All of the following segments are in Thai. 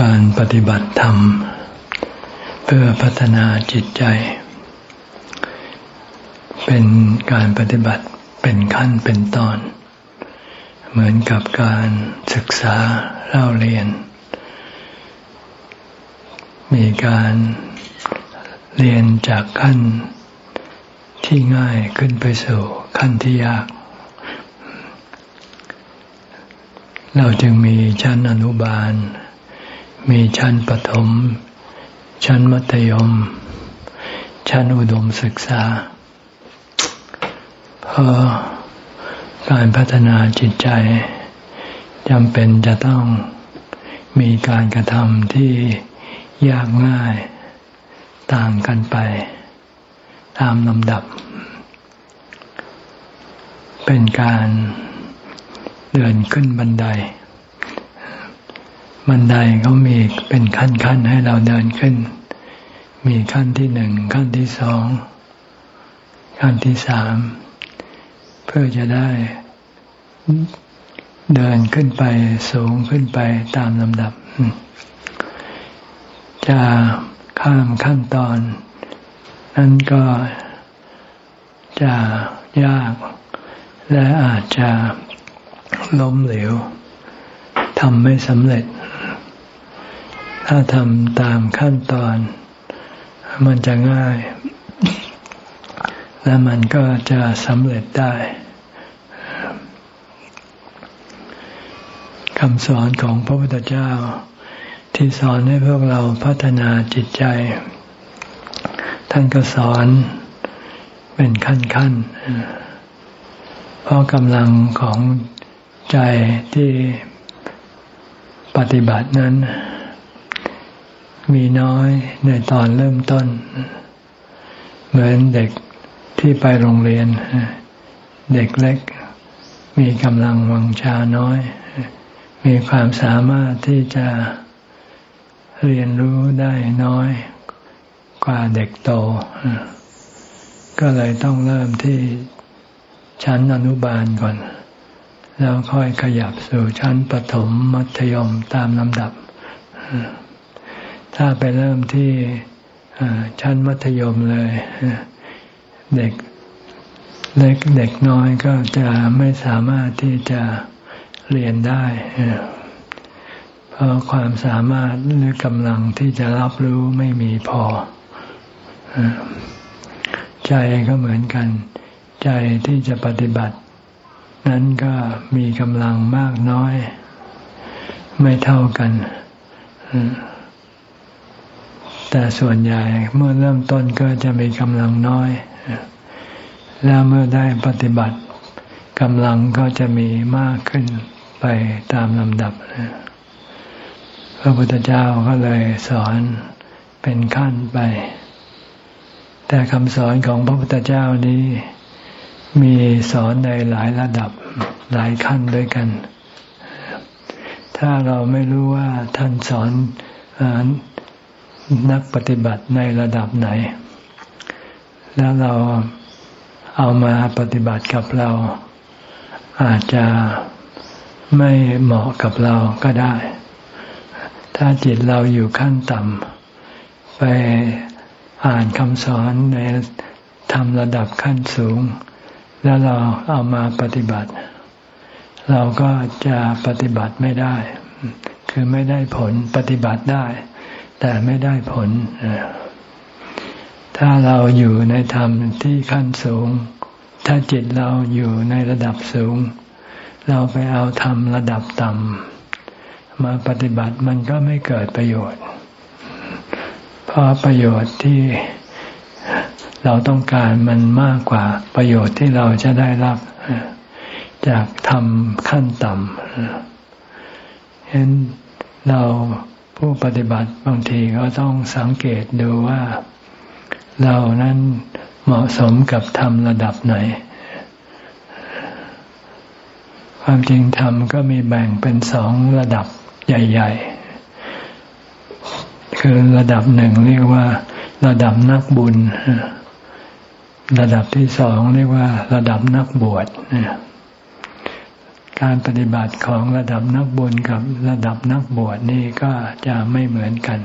การปฏิบัติธรรม เพื่อพัฒนาจิตใจ เป็นการปฏิบัติเป็นขั้นเป็นตอน เหมือนกับการศึกษาเล่าเรียน มีการเรียนจากขั้นที่ง่ายขึ้นไปสู่ขั้นที่ยาก เราจึงมีชั้นอนุบาล มีชั้นประถม ชั้นมัธยม ชั้นอุดมศึกษา เพราะการพัฒนาจิตใจจำเป็นจะต้องมีการกระทำที่ยากง่ายต่างกันไป ตามลำดับ เป็นการเดินขึ้นบันได บันไดเขามีเป็นขั้นๆให้เราเดินขึ้น มีขั้นที่หนึ่งขั้นที่สองขั้นที่สามเพื่อจะได้เดินขึ้นไปสูงขึ้นไปตามลำดับ จะข้ามขั้นตอน นั้นก็จะยากและอาจจะล้มเหลวทำไม่สำเร็จ ถ้าทำตามขั้นตอน มันจะง่าย และมันก็จะสำเร็จได้คำสอนของพระพุทธเจ้า ที่สอนให้พวกเราพัฒนาจิตใจ ท่านก็สอนเป็นขั้นๆ เพราะกำลังของใจที่ปฏิบัตินั้น มีน้อยในตอนเริ่มต้น เหมือนเด็กที่ไปโรงเรียน เด็กเล็ก มีกำลังวังชาน้อย มีความสามารถที่จะเรียนรู้ได้น้อยกว่าเด็กโต ก็เลยต้องเริ่มที่ชั้นอนุบาลก่อน แล้วค่อยขยับสู่ชั้นปฐมมัธยมตามลำดับ ถ้าไปเริ่มที่ชั้นมัธยมเลย เด็กเล็กเด็กน้อยก็จะไม่สามารถที่จะเรียนได้ เพราะความสามารถหรือกำลังที่จะรับรู้ไม่มีพอ ใจก็เหมือนกัน ใจที่จะปฏิบัติ นั้นก็มีกำลังมากน้อย ไม่เท่ากัน แต่ส่วนใหญ่เมื่อเริ่มต้นก็จะมีกำลังน้อย แล้วเมื่อได้ปฏิบัติกำลังก็จะมีมากขึ้นไปตามลำดับ พระพุทธเจ้าก็เลยสอนเป็นขั้นไป แต่คำสอนของพระพุทธเจ้านี้ มีสอนในหลายระดับหลายขั้นด้วยกัน ถ้าเราไม่รู้ว่าท่านสอนอ นักปฏิบัติในระดับไหน แล้วเราเอามาปฏิบัติกับเรา อาจจะไม่เหมาะกับเราก็ได้ ถ้าจิตเราอยู่ขั้นต่ำไปอ่านคำสอนในทำระดับขั้นสูง แล้วเราเอามาปฏิบัติ เราก็จะปฏิบัติไม่ได้ คือไม่ได้ผลปฏิบัติได้ แต่ไม่ได้ผล ถ้าเราอยู่ในธรรมที่ขั้นสูง ถ้าจิตเราอยู่ในระดับสูง เราไปเอาธรรมระดับต่ำมาปฏิบัติมันก็ไม่เกิดประโยชน์ เพราะประโยชน์ที่เราต้องการมันมากกว่าประโยชน์ที่เราจะได้รับจากทำขั้นต่ำเห็นเรา ผู้ปฏิบัติบางทีก็ต้องสังเกตดูว่า เรานั้นเหมาะสมกับทำระดับไหน ความจริงธรรมก็มีแบ่งเป็นสองระดับใหญ่ ๆ คือระดับหนึ่งเรียกว่า ระดับนักบุญ ระดับที่สองเรียกว่า ระดับนักบวช การปฏิบัติของระดับนักบุญกับระดับนักบวชนี่ก็จะไม่เหมือนกัน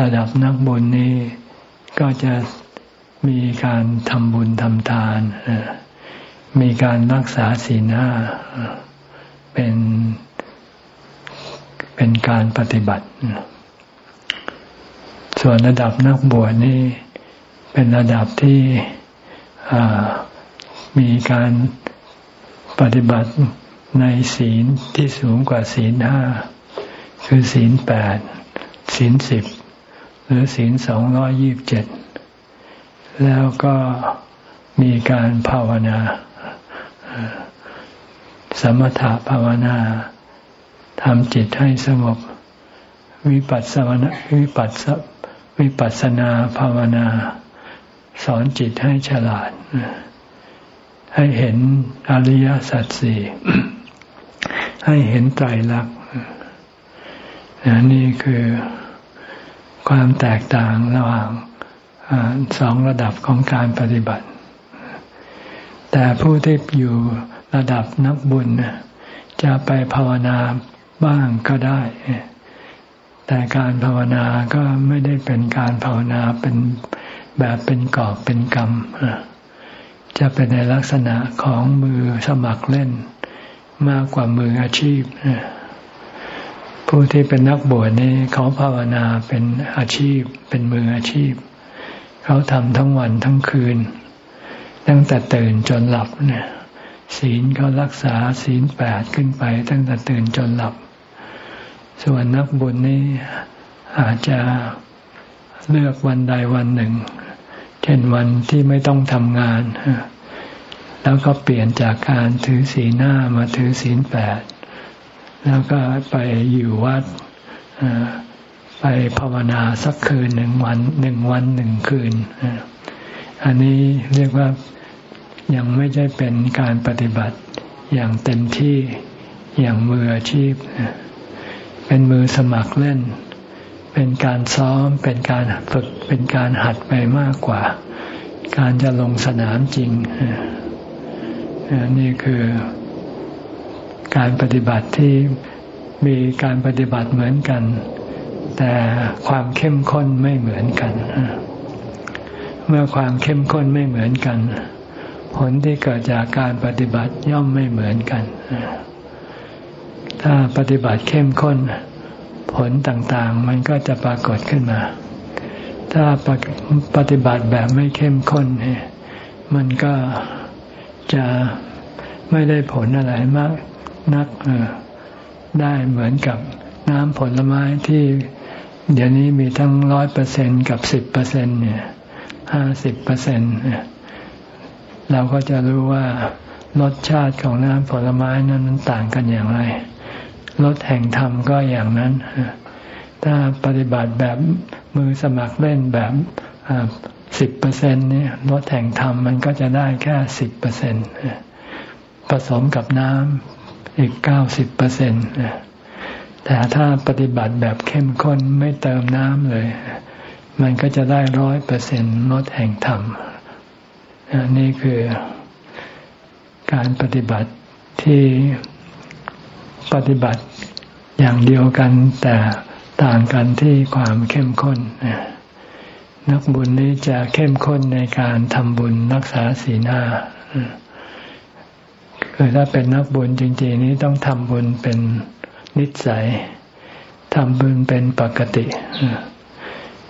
ระดับนักบุญนี่ก็จะมีการทำบุญทำทาน มีการรักษาศีลห้าเป็นเป็นการปฏิบัติ ส่วนระดับนักบวชนี่เป็นระดับที่มีการ ปฏิบัติในศีลที่สูงกว่าศีลห้าคือศีลแปดศีลสิบหรือศีลสองร้อยี่บเจ็ดแล้วก็มีการภาวนา สมถะภาวนาทำจิตให้สงบ วิปัสสนาวิปัสสวิปัสสนาภาวนา สอนจิตให้ฉลาด ให้เห็นอริยสัจสี่ให้เห็นไตรลักษณ์นี่คือความแตกต่างระหว่างสองระดับของการปฏิบัติ แต่ผู้ที่อยู่ระดับนักบุญจะไปภาวนาบ้างก็ได้ แต่การภาวนาก็ไม่ได้เป็นการภาวนาเป็นแบบเป็นกอบเป็นกรรม จะเป็นในลักษณะของมือสมัครเล่น มากกว่ามืออาชีพ ผู้ที่เป็นนักบวชนี่เขาภาวนาเป็นอาชีพ เป็นมืออาชีพ เขาทำทั้งวันทั้งคืน ตั้งแต่ตื่นจนหลับเนี่ยศีลเขารักษาศีลแปดขึ้นไป ตั้งแต่ตื่นจนหลับ ส่วนนักบุญนี่อาจจะเลือกวันใดวันหนึ่ง เช่นวันที่ไม่ต้องทำงาน แล้วก็เปลี่ยนจากการถือศีลหน้ามาถือศีลแปด แล้วก็ไปอยู่วัดไปภาวนาสักคืนหนึ่งวันหนึ่งวันหนึ่งคืน อันนี้เรียกว่ายังไม่ใช่เป็นการปฏิบัติอย่างเต็มที่อย่างมืออาชีพ เป็นมือสมัครเล่น เป็นการซ้อมเป็นการฝึกเป็นการหัดไปมากกว่า การจะลงสนามจริง นี่คือการปฏิบัติที่มีการปฏิบัติเหมือนกัน แต่ความเข้มข้นไม่เหมือนกัน เมื่อความเข้มข้นไม่เหมือนกัน ผลที่เกิดจากการปฏิบัติย่อมไม่เหมือนกัน ถ้าปฏิบัติเข้มข้น ผลต่างๆ มันก็จะปรากฏขึ้นมา ถ้าปฏิบัติแบบไม่เข้มข้นเนี่ยมันก็จะไม่ได้ผลอะไรมากนักได้เหมือนกับน้ำผลไม้ที่เดี๋ยวนี้มีทั้งร้อยเปอร์เซ็นกับสิบเปอร์เซ็นเนี่ยห้าสิบเปอร์เซ็นเราก็จะรู้ว่ารสชาติของน้ำผลไม้นั้นมันต่างกันอย่างไร ลดแห่งธรรมก็อย่างนั้น ถ้าปฏิบัติแบบมือสมัครเล่นแบบสิบเปอร์เซ็นนี่ลดแห่งธรรมมันก็จะได้แค่สิบเปอร์เซ็นผสมกับน้ำอีกเก้าสิบเปอร์เซ็นตแต่ถ้าปฏิบัติแบบเข้มข้นไม่เติมน้ำเลย มันก็จะได้ร้อยเปอร์เซ็นลดแห่งธรรมนี่คือการปฏิบัติที่ ปฏิบัติอย่างเดียวกันแต่ต่างกันที่ความเข้มข้น นักบุญนี้จะเข้มข้นในการทำบุญรักษาศีลห้าคือถ้าเป็นนักบุญจริงๆนี้ต้องทำบุญเป็นนิสัยทำบุญเป็นปกติ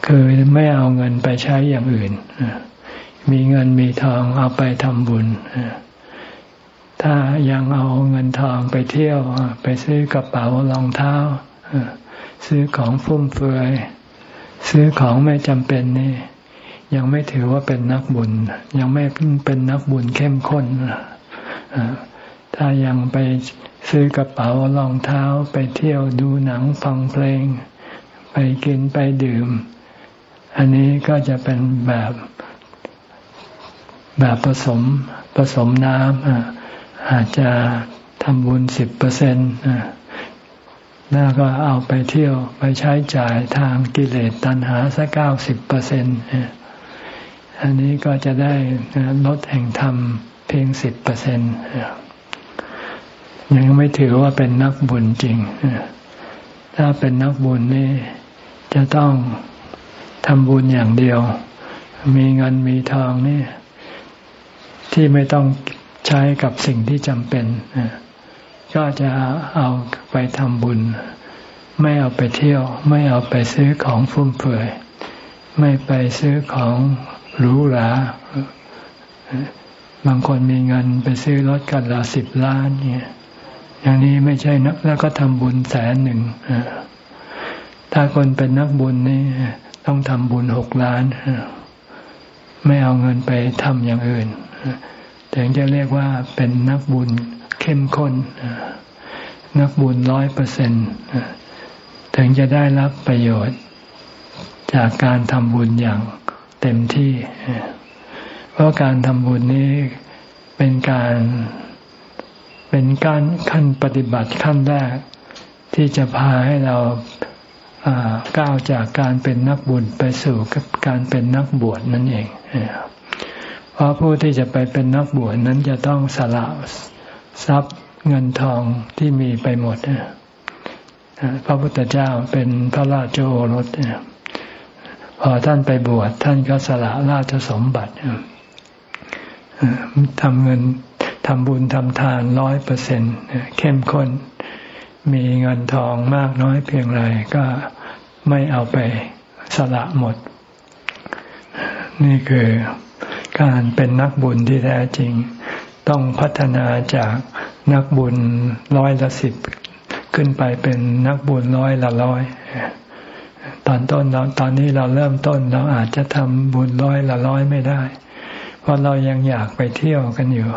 คือไม่เอาเงินไปใช้อย่างอื่น มีเงินมีทองเอาไปทำบุญ ถ้ายังเอาเงินทองไปเที่ยว ไปซื้อกระเป๋ารองเท้า ซื้อของฟุ่มเฟือย ซื้อของไม่จำเป็นนี่ ยังไม่ถือว่าเป็นนักบุญ ยังไม่เป็นนักบุญเข้มข้นถ้ายังไปซื้อกระเป๋ารองเท้าไปเที่ยวดูหนังฟังเพลง ไปกินไปดื่ม อันนี้ก็จะเป็นแบบแบบผสมผสมน้ำ อาจจะทำบุญสิบเปอร์เซ็นต์แล้วก็เอาไปเที่ยวไปใช้จ่ายทางกิเลสตัณหาสักเก้าสิบเปอร์เซ็นต์อันนี้ก็จะได้ลดแห่งธรรมเพียงสิบเปอร์เซ็นต์ยังไม่ถือว่าเป็นนักบุญจริง ถ้าเป็นนักบุญนี่จะต้องทำบุญอย่างเดียว มีเงินมีทองนี่ที่ไม่ต้อง ใช้กับสิ่งที่จำเป็น ก็จะเอาไปทำบุญ ไม่เอาไปเที่ยว ไม่เอาไปซื้อของฟุ่มเฟือย ไม่ไปซื้อของหรูหราบางคนมีเงินไปซื้อรถกันละสิบล้านเนี่ยอย่างนี้ไม่ใช่นักแล้วก็ทำบุญแสนหนึ่งถ้าคนเป็นนักบุญนี่ต้องทำบุญหกล้าน ไม่เอาเงินไปทำอย่างอื่น ถึงจะเรียกว่าเป็นนักบุญเข้มข้น นักบุญร้อยเปอร์เซ็นถึงจะได้รับประโยชน์ จากการทำบุญอย่างเต็มที่ เพราะการทำบุญนี้เป็นการเป็นการขั้นปฏิบัติขั้นแรก ที่จะพาให้เราก้าวจากการเป็นนักบุญไปสู่การเป็นนักบวชนั่นเอง เพราะผู้ที่จะไปเป็นนักบวชนั้นจะต้องสละทรัพย์เงินทองที่มีไปหมดพระพุทธเจ้าเป็นพระราชโอรสพอท่านไปบวชท่านก็สละราชสมบัติทำเงินทำบุญทำทานร้อยเปอร์เซ็นเข้มข้น มีเงินทองมากน้อยเพียงไรก็ไม่เอาไปสละหมด นี่คือ การเป็นนักบุญที่แท้จริง ต้องพัฒนาจากนักบุญร้อยละสิบขึ้นไปเป็นนักบุญร้อยละร้อยตอนต้นเราตอนนี้เราเริ่มต้นเราอาจจะทำบุญร้อยละร้อยไม่ได้ เพราะเรายังอยากไปเที่ยวกันอยู่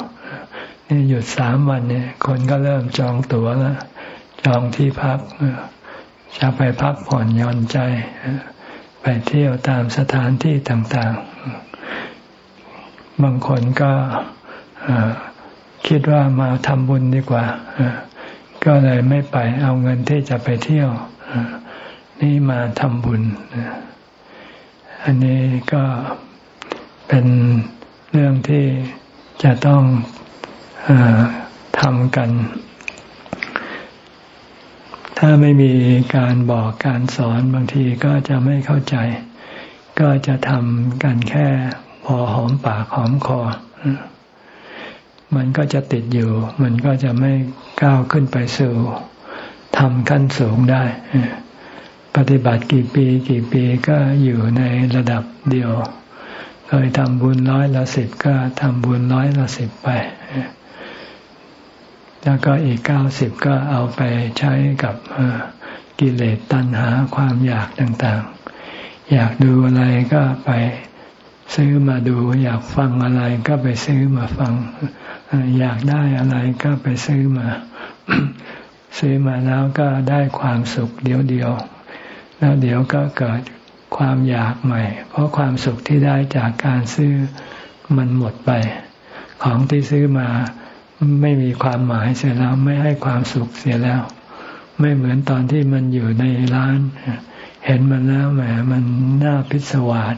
นี่หยุดสามวันเนี่ย คนก็เริ่มจองตั๋วแล้วจองที่พักจะไปพักผ่อนหย่อนใจ ไปเที่ยวตามสถานที่ต่างๆ บางคนก็คิดว่ามาทำบุญดีกว่า ก็เลยไม่ไปเอาเงินที่จะไปเที่ยว นี่มาทำบุญ อันนี้ก็เป็นเรื่องที่จะต้องอทำกัน ถ้าไม่มีการบอกการสอนบางทีก็จะไม่เข้าใจ ก็จะทำกันแค่ พอหอมปากหอมคอ มันก็จะติดอยู่ มันก็จะไม่ก้าวขึ้นไปสู่ทำขั้นสูงได้ ปฏิบัติกี่ปีกี่ปีก็อยู่ในระดับเดียว เคยทำบุญร้อยละสิบก็ทำบุญร้อยละสิบไป แล้วก็อีกเก้าสิบก็เอาไปใช้กับกิเลสตัณหาความอยากต่างๆ อยากดูอะไรก็ไป ซื้อมาดู อยากฟังอะไรก็ไปซื้อมาฟัง อยากได้อะไรก็ไปซื้อมา ซื้อมาแล้วก็ได้ความสุขเดียวเดียว แล้วเดี๋ยวก็เกิดความอยากใหม่ เพราะความสุขที่ได้จากการซื้อมันหมดไป ของที่ซื้อมาไม่มีความหมายเสียแล้วไม่ให้ความสุขเสียแล้ว ไม่เหมือนตอนที่มันอยู่ในร้าน เห็นมันแล้วแหมมันน่าพิศวาส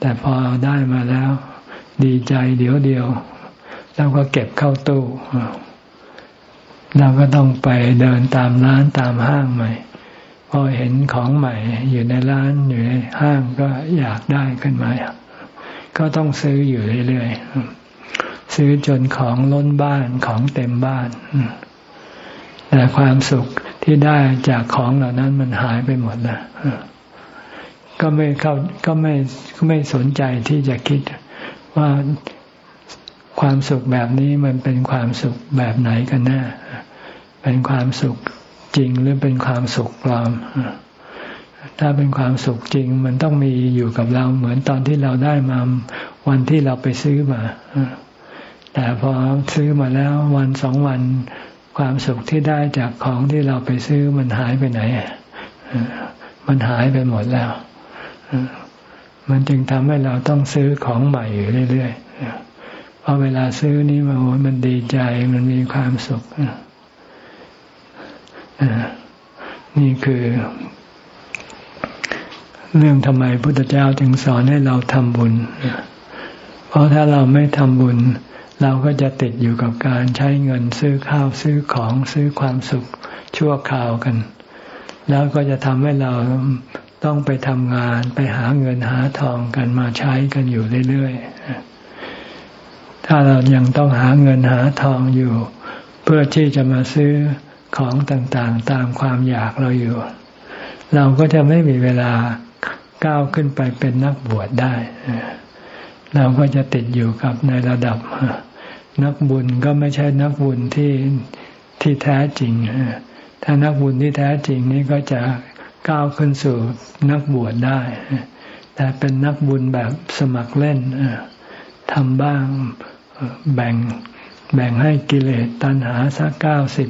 แต่พอได้มาแล้ว ดีใจเดี๋ยวเดียว แล้วก็เก็บเข้าตู้เราก็ต้องไปเดินตามร้านตามห้างใหม่ พอเห็นของใหม่ อยู่ในร้านอยู่ในห้างก็อยากได้ขึ้นมาก็ต้องซื้ออยู่เรื่อยๆซื้อจนของล้นบ้านของเต็มบ้านแต่ความสุขที่ได้จากของเหล่านั้นมันหายไปหมดนะ ก็ไม่เข้าก็ไม่ไม่สนใจที่จะคิดว่าความสุขแบบนี้มันเป็นความสุขแบบไหนกันแน่เป็นความสุขจริงหรือเป็นความสุขปลอม ถ้าเป็นความสุขจริง มันต้องมีอยู่กับเราเหมือนตอนที่เราได้มาวันที่เราไปซื้อมาแต่พอซื้อมาแล้ววันสองวัน ความสุขที่ได้จากของที่เราไปซื้อมันหายไปไหน มันหายไปหมดแล้ว มันจึงทำให้เราต้องซื้อของใหม่อยู่เรื่อยๆเพอเวลาซื้อนี่มันมันดีใจมันมีความสุขนี่คือเรื่องทำไมพุทธเจ้าจึงสอนให้เราทำบุญ เพราะถ้าเราไม่ทำบุญ เราก็จะติดอยู่กับการใช้เงินซื้อข้าวซื้อของซื้อความสุขชั่วคราวกัน แล้วก็จะทำให้เรา ต้องไปทำงานไปหาเงินหาทองกันมาใช้กันอยู่เรื่อยๆ ถ้าเรายังต้องหาเงินหาทองอยู่ เพื่อที่จะมาซื้อของต่างๆ ตามความอยากเราอยู่ เราก็จะไม่มีเวลาก้าวขึ้นไปเป็นนักบวชได้ เราก็จะติดอยู่กับในระดับ นักบุญก็ไม่ใช่นักบุญที่ที่แท้จริงถ้านักบุญที่แท้จริงนี่ก็จะ ก้าวขึ้นสู่นักบวชได้ แต่เป็นนักบุญแบบสมัครเล่นทำบ้างแบ่งแบ่งให้กิเลสตัณหาสักเก้าสิบ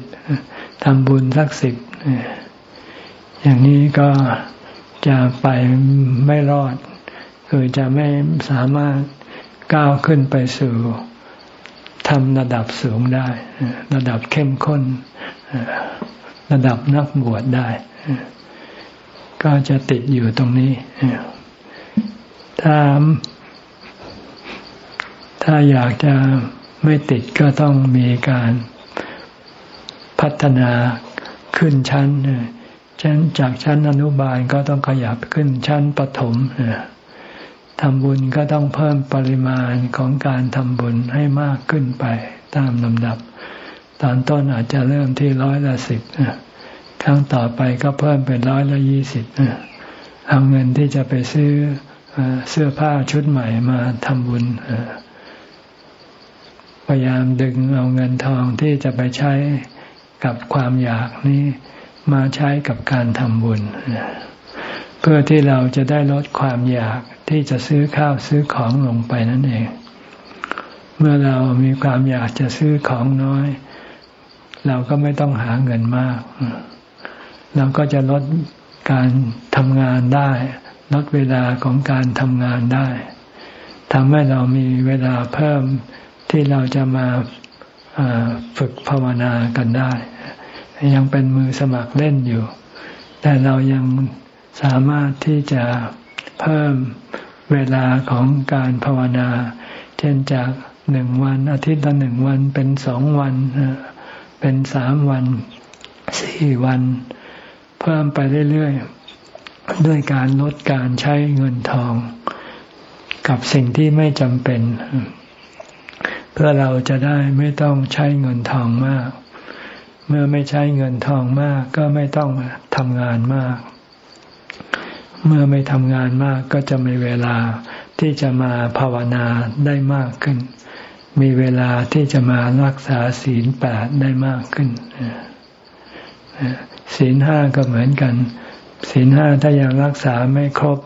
ทำบุญสักสิบอย่างนี้ก็จะไปไม่รอด คือจะไม่สามารถก้าวขึ้นไปสู่ทำระดับสูงได้ ระดับเข้มข้น ระดับนักบวชได้ ก็จะติดอยู่ตรงนี้ ถ้า ถ้าอยากจะไม่ติดก็ต้องมีการพัฒนาขึ้นชั้นชั้นจากชั้นอนุบาลก็ต้องขยับขึ้นชั้นปฐมทำบุญก็ต้องเพิ่มปริมาณของการทำบุญให้มากขึ้นไปตามลำดับ ตอนต้นอาจจะเริ่มที่ร้อยละสิบ ครั้งต่อไปก็เพิ่มเป็นร้อยละยี่สิบเอาเงินที่จะไปซื้อเสื้อผ้าชุดใหม่มาทำบุญพยายามดึงเอาเงินทองที่จะไปใช้กับความอยากนี้มาใช้กับการทำบุญ เพื่อที่เราจะได้ลดความอยากที่จะซื้อข้าวซื้อของลงไปนั่นเอง เมื่อเรามีความอยากจะซื้อของน้อย เราก็ไม่ต้องหาเงินมาก เราก็จะลดการทำงานได้ ลดเวลาของการทำงานได้ทำให้เรามีเวลาเพิ่มที่เราจะมาฝึกภาวนากันได้ ยังเป็นมือสมัครเล่นอยู่ แต่เรายังสามารถที่จะเพิ่มเวลาของการภาวนา เช่นจากหนึ่งวันอาทิตย์ละหนึ่งวันเป็นสองวัน เป็นสามวันสี่วัน เพิ่มไปเรื่อยๆ ด้วยการลดการใช้เงินทอง กับสิ่งที่ไม่จำเป็น เพื่อเราจะได้ไม่ต้องใช้เงินทองมาก เมื่อไม่ใช้เงินทองมากก็ไม่ต้องทำงานมาก เมื่อไม่ทำงานมากก็จะมีเวลาที่จะมาภาวนาได้มากขึ้น มีเวลาที่จะมารักษาศีลแปดได้มากขึ้น ศีลห้าก็เหมือนกัน ศีลห้าถ้ายังรักษาไม่ครบ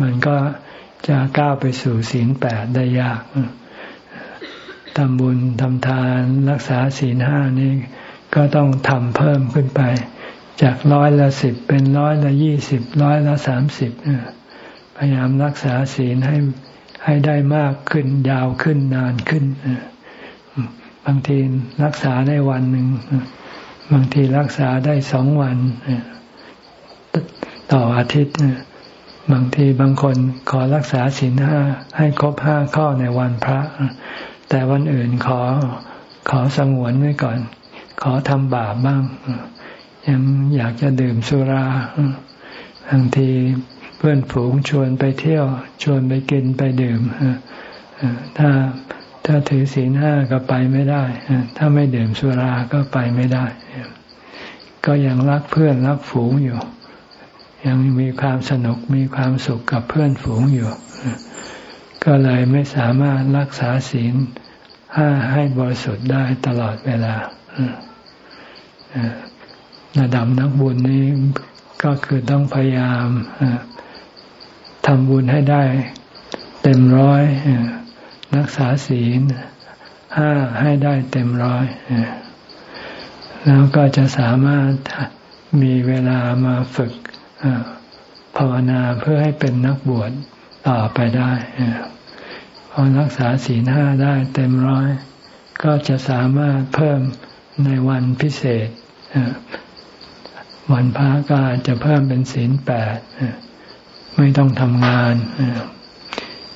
มันก็จะก้าวไปสู่ศีลแปดได้ยากทำบุญทำทานรักษาศีลห้านี้ก็ต้องทำเพิ่มขึ้นไป จากร้อยละสิบเป็นร้อยละยี่สิบร้อยละสามสิบพยายามรักษาศีลให้ให้ได้มากขึ้นยาวขึ้นนานขึ้นบางทีรักษาได้วันหนึ่ง บางทีรักษาได้สองวันต่ออาทิตย์บางทีบางคนขอรักษาศีลห้าให้ครบห้าข้อในวันพระ แต่วันอื่นขอขอสงวนไว้ก่อน ขอทำบาปบ้างยังอยากจะดื่มสุราบางทีเพื่อนฝูงชวนไปเที่ยว ชวนไปกินไปดื่มถ้าถ้าถือศีลห้าก็ไปไม่ได้ ถ้าไม่ดื่มสุราก็ไปไม่ได้ ก็ยังรักเพื่อนรักฝูงอยู่ ยังมีความสนุกมีความสุขกับเพื่อนฝูงอยู่ ก็เลยไม่สามารถรักษาศีลห้าให้บริสุทธิ์ได้ตลอดเวลาระดับนักบุญนี้ก็คือต้องพยายามทำบุญให้ได้ เต็มร้อยรักษาศีลห้าให้ได้เต็มร้อย แล้วก็จะสามารถมีเวลามาฝึกภาวนาเพื่อให้เป็นนักบวชต่อไปได้พอรักษาศีลห้าได้เต็มร้อย ก็จะสามารถเพิ่มในวันพิเศษวันพระก็อาจจะเพิ่มเป็นศีลแปดไม่ต้องทำงาน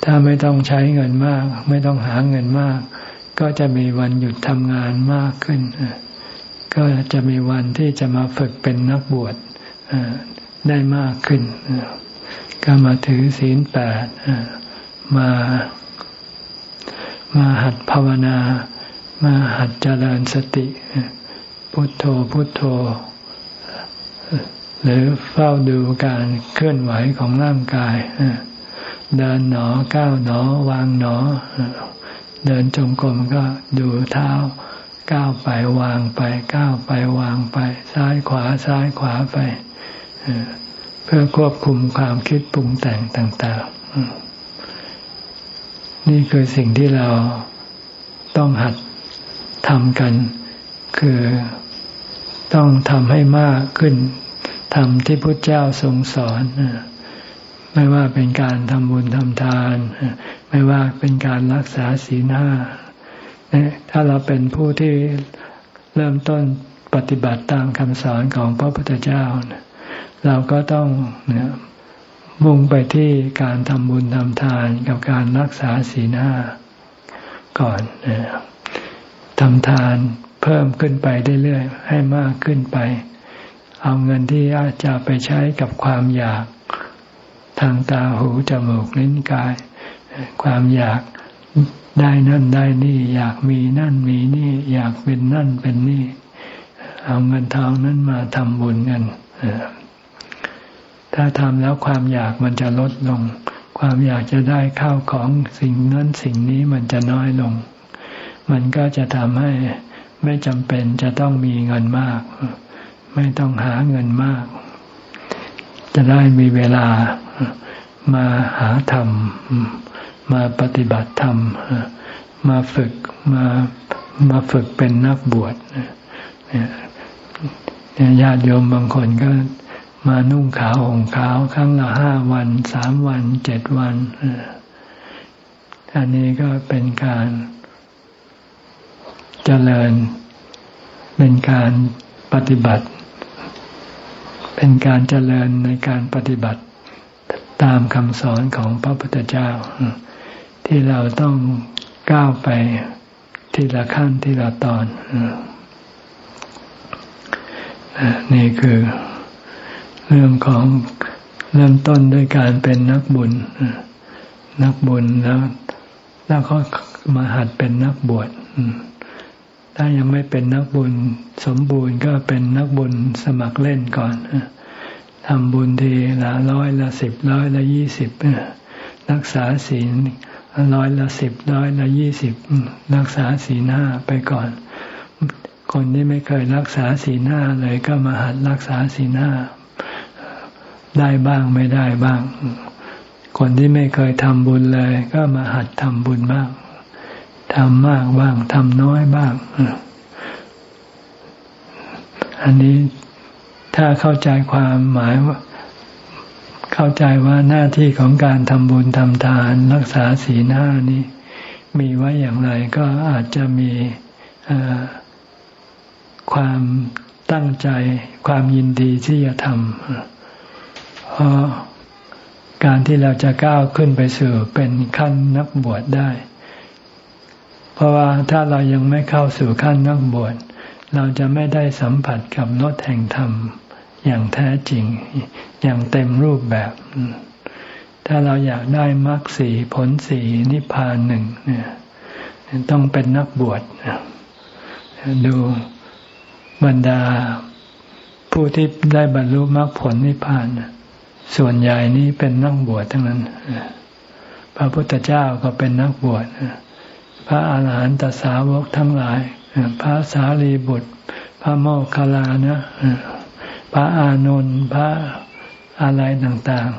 ถ้าไม่ต้องใช้เงินมาก ไม่ต้องหาเงินมาก ก็จะมีวันหยุดทำงานมากขึ้น ก็จะมีวันที่จะมาฝึกเป็นนักบวชได้มากขึ้น ก็มาถือศีลแปดมามาหัดภาวนา มาหัดเจริญสติ พุทโธพุทโธ หรือเฝ้าดูการเคลื่อนไหวของร่างกายเดินหนอก้าวหนอวางหนอ เดินจงกรมก็ดูเท้า ก้าวไปวางไปก้าวไปวางไป ซ้ายขวาซ้ายขวาไป เพื่อควบคุมความคิดปรุงแต่งต่าง ๆ นี่คือสิ่งที่เราต้องหัดทำกัน คือต้องทำให้มากขึ้นทำที่พระเจ้าทรงสอนไม่ว่าเป็นการทำบุญทำทาน ไม่ว่าเป็นการรักษาศีลห้า ถ้าเราเป็นผู้ที่เริ่มต้นปฏิบัติตามคำสอนของพระพุทธเจ้า เราก็ต้องมุ่งไปที่การทำบุญทำทานกับการรักษาศีลห้าก่อนทำทานเพิ่มขึ้นไปเรื่อยๆให้มากขึ้นไป เอาเงินที่อาจจะไปใช้กับความอยากทางตาหูจมูกลิ้นกาย ความอยาก ได้นั่นได้นี่ อยากมีนั่นมีนี่ อยากเป็นนั่นเป็นนี่ เอาเงินทองนั้นมาทำบุญกันถ้าทำแล้วความอยากมันจะลดลง ความอยากจะได้ข้าวของสิ่งนั้นสิ่งนี้มันจะน้อยลง มันก็จะทำให้ไม่จำเป็นจะต้องมีเงินมาก ไม่ต้องหาเงินมาก จะได้มีเวลามาหาธรรม มาปฏิบัติธรรม มาฝึกมามาฝึกเป็นนักบวชญาติโยมบางคนก็มานุ่งขาวห่มขาวครั้งละห้าวันสามวันเจ็ดวันอันนี้ก็เป็นการเจริญ เป็นการปฏิบัติ เป็นการเจริญในการปฏิบัติตามคำสอนของพระพุทธเจ้า ที่เราต้องก้าวไปทีละขั้นทีละตอน นี่คือเรื่องของเริ่มต้นด้วยการเป็นนักบุญ นักบุญแล้ว แล้วก็มาหัดเป็นนักบวชถ้ายังไม่เป็นนักบุญสมบูรณ์ก็เป็นนักบุญสมัครเล่นก่อนทำบุญทีละร้อยละสิบร้อยละยี่สิบรักษาศีล ร้อยละสิบร้อยละยี่สิบรักษาศีลห้าไปก่อน คนที่ไม่เคยรักษาศีลห้าเลยก็มาหัดรักษาศีลห้า ได้บ้างไม่ได้บ้าง คนที่ไม่เคยทำบุญเลย ก็มาหัดทำบุญบ้างทำมากบ้างทำน้อยบ้าง อันนี้ถ้าเข้าใจความหมายว่า เข้าใจว่าหน้าที่ของการทำบุญทำทาน รักษาศีลห้านี้ มีไว้อย่างไรก็อาจจะมีความตั้งใจความยินดีที่จะทำเพราะการที่เราจะก้าวขึ้นไปสู่เป็นขั้นนักบวชได้ เพราะว่าถ้าเรายังไม่เข้าสู่ขั้นนักบวช เราจะไม่ได้สัมผัสกับรสแห่งธรรม อย่างแท้จริง อย่างเต็มรูปแบบ ถ้าเราอยากได้มรรคสีผลสีนิพพานหนึ่งเนี่ยต้องเป็นนักบวชดูบรรดาผู้ที่ได้บรรลุมรรคผลนิพพาน ส่วนใหญ่นี้เป็นนักบวชทั้งนั้น พระพุทธเจ้าก็เป็นนักบวชพระอาหารหันตสาวกทั้งหลาย พระสารีบุตร พระโมคคัลลานะ พระอานนท์พระอะไรต่าง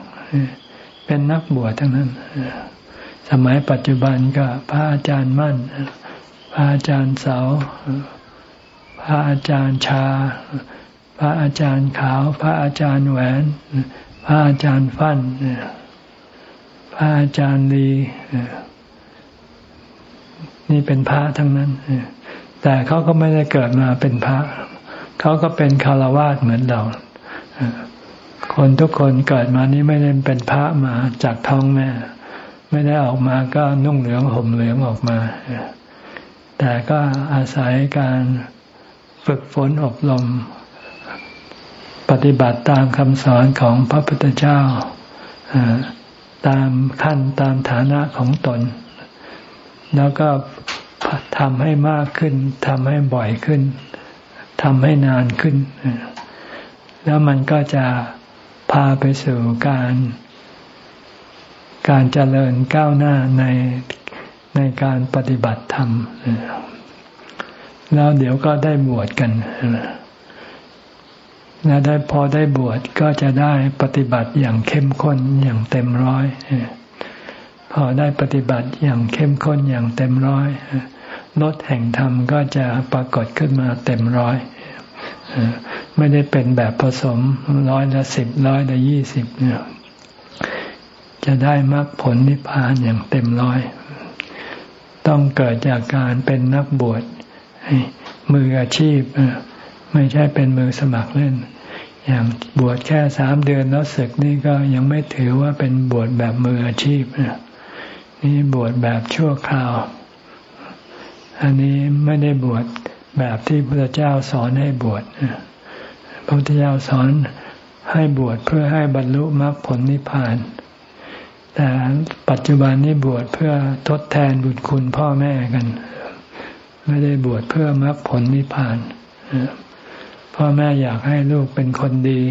ๆ เป็นนักบวชทั้งนั้น สมัยปัจจุบันก็พระอาจารย์มั่น พระอาจารย์เสา พระอาจารย์ชา พระอาจารย์ขาว พระอาจารย์แหวน พระอาจารย์ฟั่นพระอาจารย์ลีนี่เป็นพระทั้งนั้นแต่เขาก็ไม่ได้เกิดมาเป็นพระ เขาก็เป็นคารวาสเหมือนเราคนทุกคนเกิดมานี้ไม่ได้เป็นพระมาจากท้องแม่ ไม่ได้ออกมาก็นุ่งเหลืองห่มเหลืองออกมา แต่ก็อาศัยการฝึกฝนอบรม ปฏิบัติตามคำสอนของพระพุทธเจ้าตามขั้นตามฐานะของตน แล้วก็ทำให้มากขึ้นทำให้บ่อยขึ้น ทำให้นานขึ้น แล้วมันก็จะพาไปสู่การ การเจริญก้าวหน้าในในการปฏิบัติธรรม แล้วเดี๋ยวก็ได้บวชกันแล้วได้พอได้บวชก็จะได้ปฏิบัติอย่างเข้มข้นอย่างเต็มร้อย พอได้ปฏิบัติอย่างเข้มข้นอย่างเต็มร้อย ลดแห่งธรรมก็จะปรากฏขึ้นมาเต็มร้อยไม่ได้เป็นแบบผสมร้อยละสิบร้อยละยี่สิบเนี่ยจะได้มรรคผลนิพพานอย่างเต็มร้อย ต้องเกิดจากการเป็นนักบวชมืออาชีพ ไม่ใช่เป็นมือสมัครเล่น อย่างบวชแค่สามเดือนแล้วศึกนี่ก็ยังไม่ถือว่าเป็นบวชแบบมืออาชีพนี่บวชแบบชั่วคราว อันนี้ไม่ได้บวชแบบที่พระเจ้าสอนให้บวชพระพุทธเจ้าสอนให้บวชเพื่อให้บรรลุมรรคผลนิพพาน แต่ปัจจุบันนี้บวชเพื่อทดแทนบุญคุณพ่อแม่กัน ไม่ได้บวชเพื่อมรรคผลนิพพานพ่อแม่อยากให้ลูกเป็นคนดี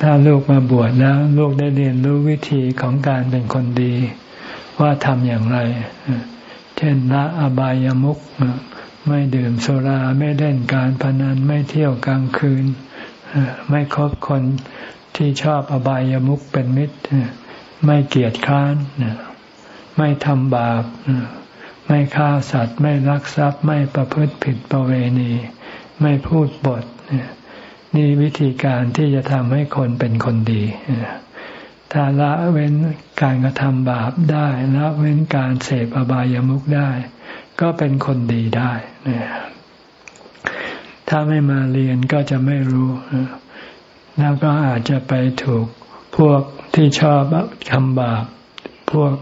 ถ้าลูกมาบวชแล้วลูกได้เรียนรู้วิธีของการเป็นคนดี ว่าทำอย่างไร เช่นละอบายามุขไม่ดื่มสุราไม่เล่นการพนันไม่เที่ยวกลางคืน ไม่คบคนที่ชอบอบายามุขเป็นมิตร ไม่เกียจค้านไม่ทำบาปไม่ฆ่าสัตว์ ไม่ลักทรัพย์ ไม่ประพฤติผิดประเวณี ไม่พูดบทนี่วิธีการที่จะทำให้คนเป็นคนดี ถ้าละเว้นการกระทำบาปได้ละเว้นการเสพอบายามุขได้ ก็เป็นคนดีได้นะถ้าไม่มาเรียนก็จะไม่รู้ แล้วก็อาจจะไปถูกพวกที่ชอบทำบาป พวก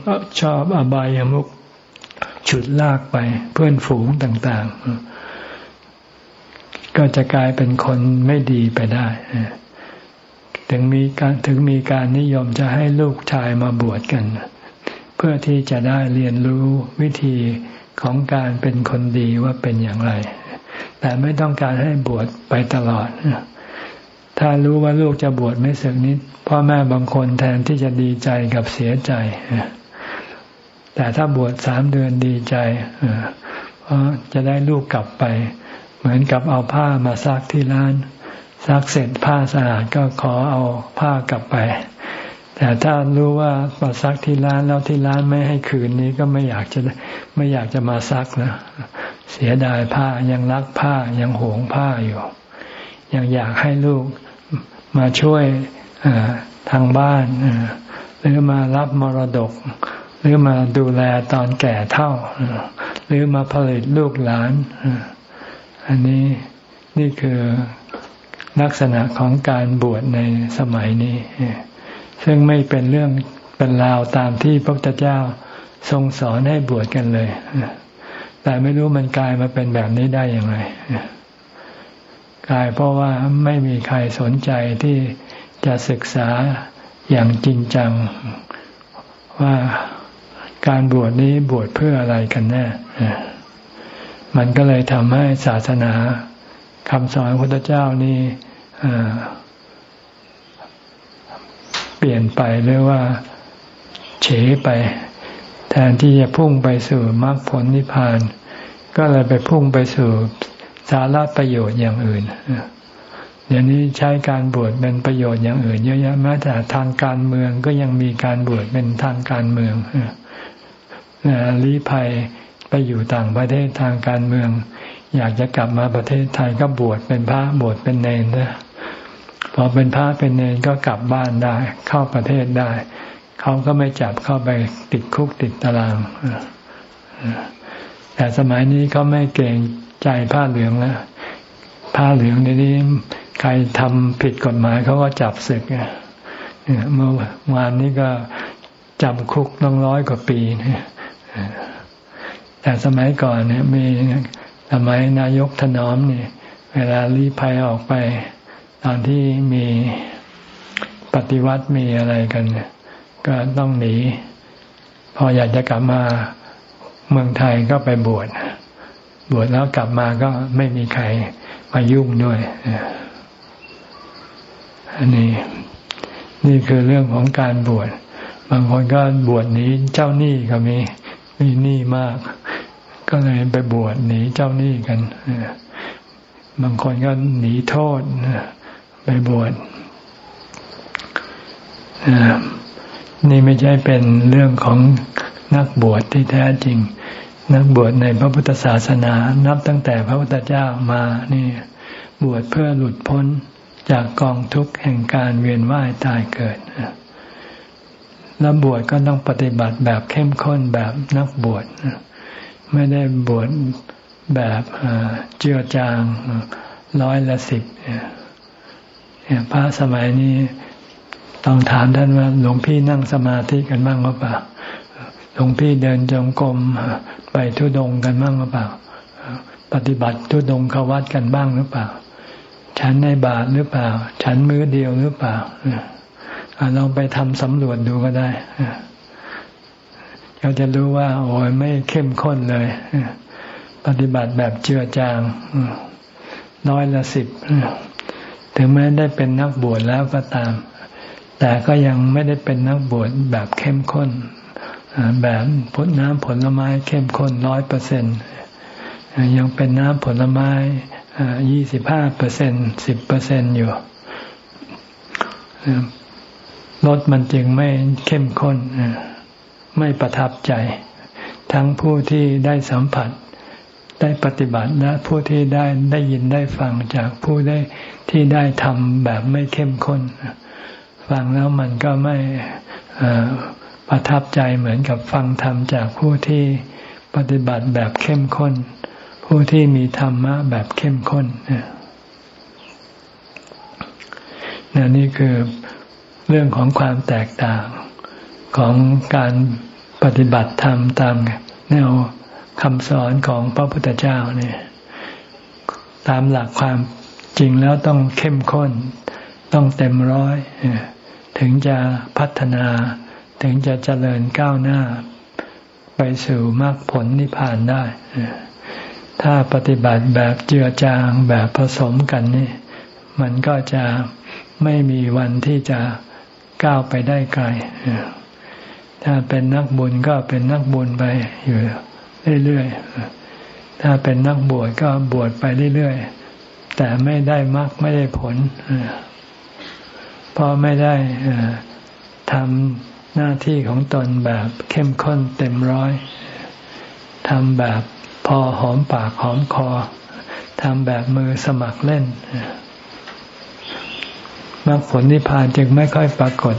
ชอบอบายามุขฉุดลากไปเพื่อนฝูงต่าง ๆ ก็จะกลายเป็นคนไม่ดีไปได้ ถึงมีการถึงมีการนิยมจะให้ลูกชายมาบวชกัน เพื่อที่จะได้เรียนรู้วิธีของการเป็นคนดีว่าเป็นอย่างไร แต่ไม่ต้องการให้บวชไปตลอด ถ้ารู้ว่าลูกจะบวชไม่สึกนิดพ่อแม่บางคนแทนที่จะดีใจกับเสียใจแต่ถ้าบวชสามเดือนดีใจเพราะจะได้ลูกกลับไป เหมือนกับเอาผ้ามาซักที่ร้าน ซักเสร็จผ้าสะอาดก็ขอเอาผ้ากลับไป แต่ถ้ารู้ว่ามาซักที่ร้านแล้วที่ร้านไม่ให้คืนนี้ก็ไม่อยากจะไม่อยากจะมาซักนะเสียดายผ้ายังรักผ้ายังหวงผ้าอยู่ ยังอยากให้ลูกมาช่วยทางบ้านหรือมารับมรดก หรือมาดูแลตอนแก่เท่า หรือมาผลิตลูกหลาน อันนี้นี่คือ ลักษณะของการบวชในสมัยนี้ ซึ่งไม่เป็นเรื่องเป็นราวตามที่พระพุทธเจ้าทรงสอนให้บวชกันเลย แต่ไม่รู้มันกลายมาเป็นแบบนี้ได้อย่างไรกลายเพราะว่าไม่มีใครสนใจที่จะศึกษาอย่างจริงจัง ว่าการบวชนี้บวชเพื่ออะไรกันแน่ มันก็เลยทำให้ศาสนา คำสอนพระพุทธเจ้านี่เปลี่ยนไปหรือว่าเฉไป แทนที่จะพุ่งไปสู่มรรคผลนิพพาน ก็เลยไปพุ่งไปสู่สาระประโยชน์อย่างอื่นเดี๋ยวนี้ใช้การบวชเป็นประโยชน์อย่างอื่น เยอะแยะแม้แต่ทางการเมืองก็ยังมีการบวชเป็นทางการเมืองลี้ภัยไปอยู่ต่างประเทศทางการเมือง อยากจะกลับมาประเทศไทยก็บวชเป็นพระบวชเป็นเนรนะพอเป็นพระเป็นเนรก็กลับบ้านได้ เข้าประเทศได้ เขาก็ไม่จับเข้าไปติดคุกติดตารางแต่สมัยนี้เขาไม่เกรงใจผ้าเหลืองแล้วผ้าเหลืองในนี้ใครทำผิดกฎหมายเขาก็จับศึกเมื่อวานนี้ก็จำคุกต้องร้อยกว่าปีแต่สมัยก่อนเนี่ยมี สมัยนายกถนอมเนี่ย เวลาลี้ภัยออกไป ตอนที่มีปฏิวัติมีอะไรกันก็ต้องหนี พออยากจะกลับมาเมืองไทยก็ไปบวชบวชแล้วกลับมาก็ไม่มีใครมายุ่งด้วยอันนี้นี่คือเรื่องของการบวช บางคนก็บวชหนีเจ้าหนี้ก็มี มีหนี้มาก ก็เลยไปบวชหนีเจ้าหนี้กันบางคนก็หนีโทษไปบวชนี่ไม่ใช่เป็นเรื่องของนักบวชที่แท้จริง นักบวชในพระพุทธศาสนานับตั้งแต่พระพุทธเจ้ามานี่บวชเพื่อหลุดพ้นจากกองทุกข์แห่งการเวียนว่ายตายเกิดแล้วบวชก็ต้องปฏิบัติแบบเข้มข้นแบบนักบวช ไม่ได้บวชแบบเจือจางร้อยละสิบพระสมัยนี้ต้องถามท่านว่าหลวงพี่นั่งสมาธิกันบ้างหรือเปล่าหลวงพี่เดินจงกรมไปทุดงกันบ้างหรือเปล่า ปฏิบัติทุดงเขาวัดกันบ้างหรือเปล่า ฉันในบาทหรือเปล่า ฉันมื้อเดียวหรือเปล่าลองไปทำสำรวจดูก็ได้ เราจะรู้ว่า โอ้ยไม่เข้มข้นเลย ปฏิบัติแบบเจือจางน้อยละสิบถึงแม้ได้เป็นนักบวชแล้วก็ตาม แต่ก็ยังไม่ได้เป็นนักบวชแบบเข้มข้น แบบพดน้ำผลไม้เข้มข้นร้อยเปอร์เซ็นยังเป็นน้ำผลไม้ยี่สิบห้าเปอร์เซ็นสิบเปอร์เซ็นอยู่รสมันจึงไม่เข้มข้น ไม่ประทับใจ ทั้งผู้ที่ได้สัมผัส ได้ปฏิบัติและผู้ที่ได้ได้ยินได้ฟังจากผู้ได้ที่ได้ทำแบบไม่เข้มข้น ฟังแล้วมันก็ไม่ประทับใจเหมือนกับฟังธรรมจากผู้ที่ปฏิบัติแบบเข้มข้น ผู้ที่มีธรรมะแบบเข้มข้นนี่นี่คือเรื่องของความแตกต่าง ของการปฏิบัติธรรมตามแนวคำสอนของพระพุทธเจ้าเนี่ย ตามหลักความจริงแล้วต้องเข้มข้น ต้องเต็มร้อยถึงจะพัฒนาถึงจะเจริญก้าวหน้า ไปสู่มรรคผลนิพพานได้ ถ้าปฏิบัติแบบเจือจางแบบผสมกันนี่ มันก็จะไม่มีวันที่จะก้าวไปได้ไกล ถ้าเป็นนักบุญก็เป็นนักบุญไปอยู่เรื่อยๆ ถ้าเป็นนักบวชก็บวชไปเรื่อยๆ แต่ไม่ได้มรรคไม่ได้ผลเพราะไม่ได้ทำหน้าที่ของตนแบบเข้มข้นเต็มร้อยทำแบบพอหอมปากหอมคอทำแบบมือสมัครเล่นมรรคผลนิพพานจึงไม่ค่อยปรากฏ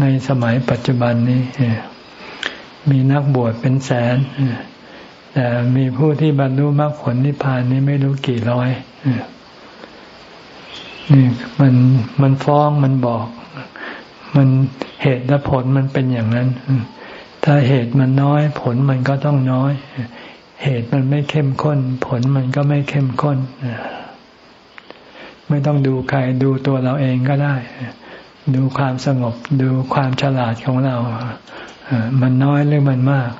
ในสมัยปัจจุบันนี้ มีนักบวชเป็นแสน แต่มีผู้ที่บรรลุมรรคผลนิพพานนี้ไม่รู้กี่ร้อยนี่มันมันฟ้องมันบอก มันเหตุและผลมันเป็นอย่างนั้น ถ้าเหตุมันน้อย ผลมันก็ต้องน้อย เหตุมันไม่เข้มข้น ผลมันก็ไม่เข้มข้น ไม่ต้องดูใครดูตัวเราเองก็ได้ ดูความสงบดูความฉลาดของเรามันน้อยหรือมันมาก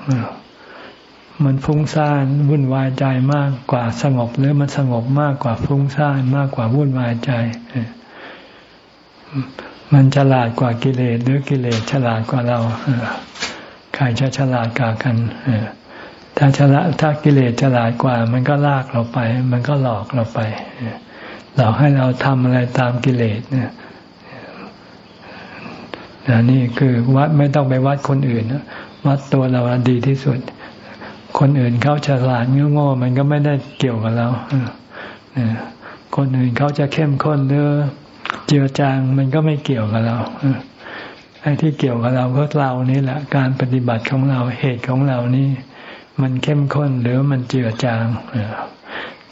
มันฟุ้งซ่านวุ่นวายใจมากกว่าสงบ หรือมันสงบมากกว่าฟุ้งซ่านมากกว่าวุ่นวายใจ มันฉลาดกว่ากิเลสหรือกิเลสฉลาดกว่าเราใครจะฉลาดกว่ากันถ้าฉลาดถ้ากิเลสฉลาดกว่า มันก็ลากเราไป มันก็หลอกเราไปหลอกให้เราทำอะไรตามกิเลสเนี่ย นี่คือวัดไม่ต้องไปวัดคนอื่นวัดตัวเราดีที่สุด คนอื่นเขาฉลาดโง่มันก็ไม่ได้เกี่ยวกับเราคนอื่นเขาจะเข้มข้นหรือเจือจางมันก็ไม่เกี่ยวกับเราไอ้ที่เกี่ยวกับเราก็เรานี่แหละ การปฏิบัติของเราเหตุของเรานี่ มันเข้มข้นหรือมันเจือจาง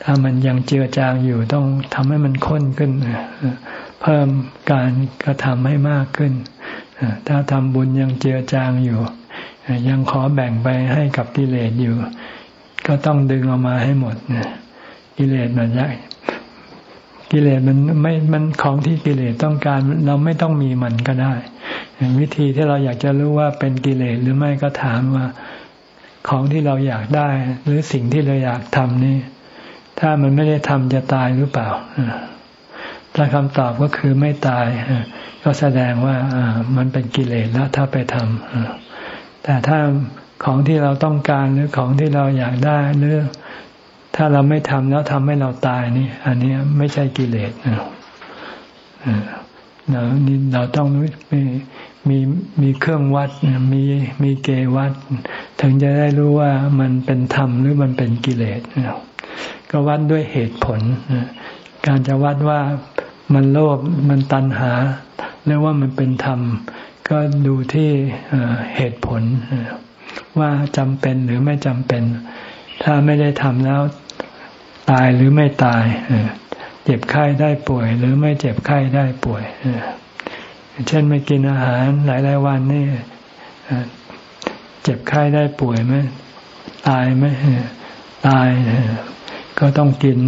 ถ้ามันยังเจือจางอยู่ต้องทำให้มันข้นขึ้นเพิ่มการกระทำให้มากขึ้น ถ้าทำบุญยังเจือจางอยู่ ยังขอแบ่งไปให้กับกิเลสอยู่ ก็ต้องดึงออกมาให้หมดกิเลสมันใหญ่กิเลสมันไม่มันของที่กิเลสต้องการ เราไม่ต้องมีมันก็ได้ วิธีที่เราอยากจะรู้ว่าเป็นกิเลสหรือไม่ก็ถามว่าของที่เราอยากได้ หรือสิ่งที่เราอยากทำนี่ ถ้ามันไม่ได้ทำจะตายหรือเปล่า ถ้าคำตอบก็คือไม่ตาย ก็แสดงว่ามันเป็นกิเลสแล้วถ้าไปทำแต่ถ้าของที่เราต้องการหรือของที่เราอยากได้หรือถ้าเราไม่ทำแล้วทำให้เราตายนี่ อันนี้ไม่ใช่กิเลสเรานี่เราต้องมีมีมีเครื่องวัดมีมีเกวัด ถึงจะได้รู้ว่ามันเป็นธรรมหรือมันเป็นกิเลสก็วัดด้วยเหตุผล การจะวัดว่ามันโลภมันตัณหาหรือว่ามันเป็นธรรม ก็ดูที่เหตุผล ว่าจำเป็นหรือไม่จำเป็น ถ้าไม่ได้ทำแล้วตายหรือไม่ตายเจ็บไข้ได้ป่วย หรือไม่เจ็บไข้ได้ป่วยเช่นไม่กินอาหารหลายๆวันนี่เจ็บไข้ได้ป่วยไหมตายไหมตายก็ต้องกิน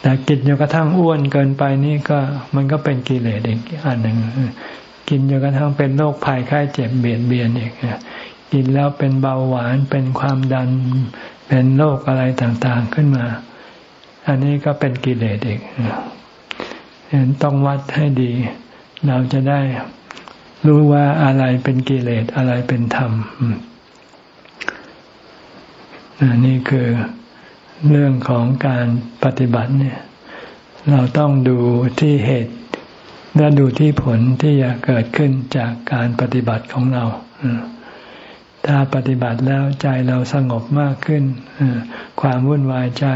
แต่กินจนกระทั่งอ้วนเกินไปนี่ก็มันก็เป็นกิเลสอีกอันหนึ่งกินจนกระทั่งเป็นโรคภัยไข้เจ็บเบียดเบียนอีกกินแล้วเป็นเบาหวานเป็นความดันเป็นโรคอะไรต่างๆขึ้นมา อันนี้ก็เป็นกิเลสอีกเห็นต้องวัดให้ดี เราจะได้รู้ว่าอะไรเป็นกิเลสอะไรเป็นธรรมนี่คือ เรื่องของการปฏิบัติเนี่ย เราต้องดูที่เหตุและดูที่ผลที่จะเกิดขึ้นจากการปฏิบัติของเรา ถ้าปฏิบัติแล้วใจเราสงบมากขึ้น ความวุ่นวายใจ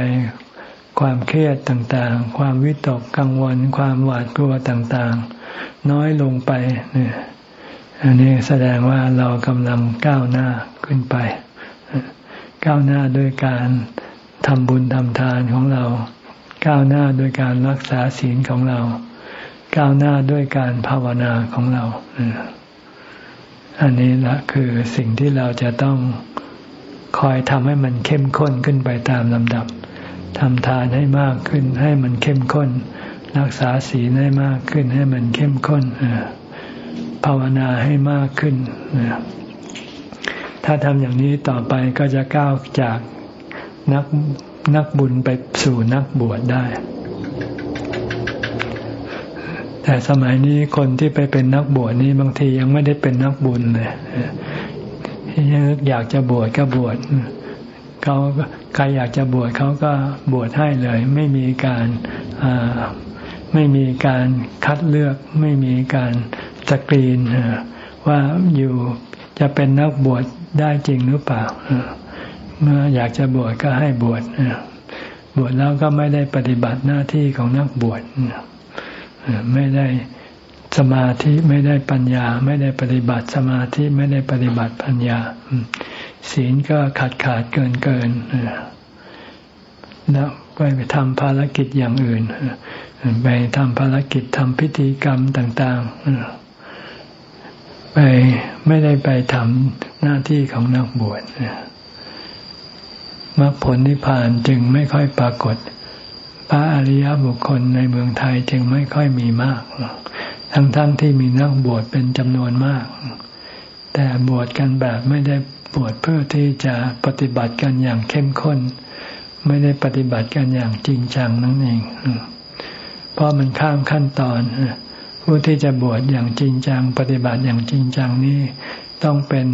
ความเครียดต่างๆ ความวิตกกังวล ความหวาดกลัวต่างๆ น้อยลงไปเนี่ยอันนี้แสดงว่าเรากำลังก้าวหน้าขึ้นไป ก้าวหน้าด้วยการ ทำบุญทำทานของเรา ก้าวหน้าด้วยการรักษาศีลของเรา ก้าวหน้าด้วยการภาวนาของเรา อันนี้ละคือสิ่งที่เราจะต้องคอยทำให้มันเข้มข้นขึ้นไปตามลำดับทำทานให้มากขึ้น ให้มันเข้มข้น รักษาศีลให้มากขึ้น ให้มันเข้มข้นภาวนาให้มากขึ้นถ้าทำอย่างนี้ต่อไปก็จะก้าวจาก นักนักบุญไปสู่นักบวชได้ แต่สมัยนี้คนที่ไปเป็นนักบวชนี้บางทียังไม่ได้เป็นนักบุญเลยยังอยากจะบวชก็บวชเขาใครอยากจะบวชเขาก็บวชให้เลย ไม่มีการไม่มีการคัดเลือก ไม่มีการสกรีนว่าอยู่จะเป็นนักบวชได้จริงหรือเปล่า เมื่ออยากจะบวชก็ให้บวชบวชแล้วก็ไม่ได้ปฏิบัติหน้าที่ของนักบวชไม่ได้สมาธิไม่ได้ปัญญา ไม่ได้ปฏิบัติสมาธิไม่ได้ปฏิบัติปัญญา ศีลก็ขาดขาดเกินเกินแล้วก็ไปทำภารกิจอย่างอื่นไปทำภารกิจทำพิธีกรรมต่าง ๆ ไปไม่ได้ไปทำหน้าที่ของนักบวช มรรคผลนิพพานจึงไม่ค่อยปรากฏ พระอริยบุคคลในเมืองไทยจึงไม่ค่อยมีมาก ทั้งๆทที่มีนักบวชเป็นจำนวนมาก แต่บวชกันแบบไม่ได้บวชเพื่อที่จะปฏิบัติกันอย่างเข้มข้น ไม่ได้ปฏิบัติกันอย่างจริงจังนั่นเอง เพราะมันข้ามขั้นตอน ผู้ที่จะบวชอย่างจริงจัง ปฏิบัติอย่างจริงจังนี่ต้องเป็น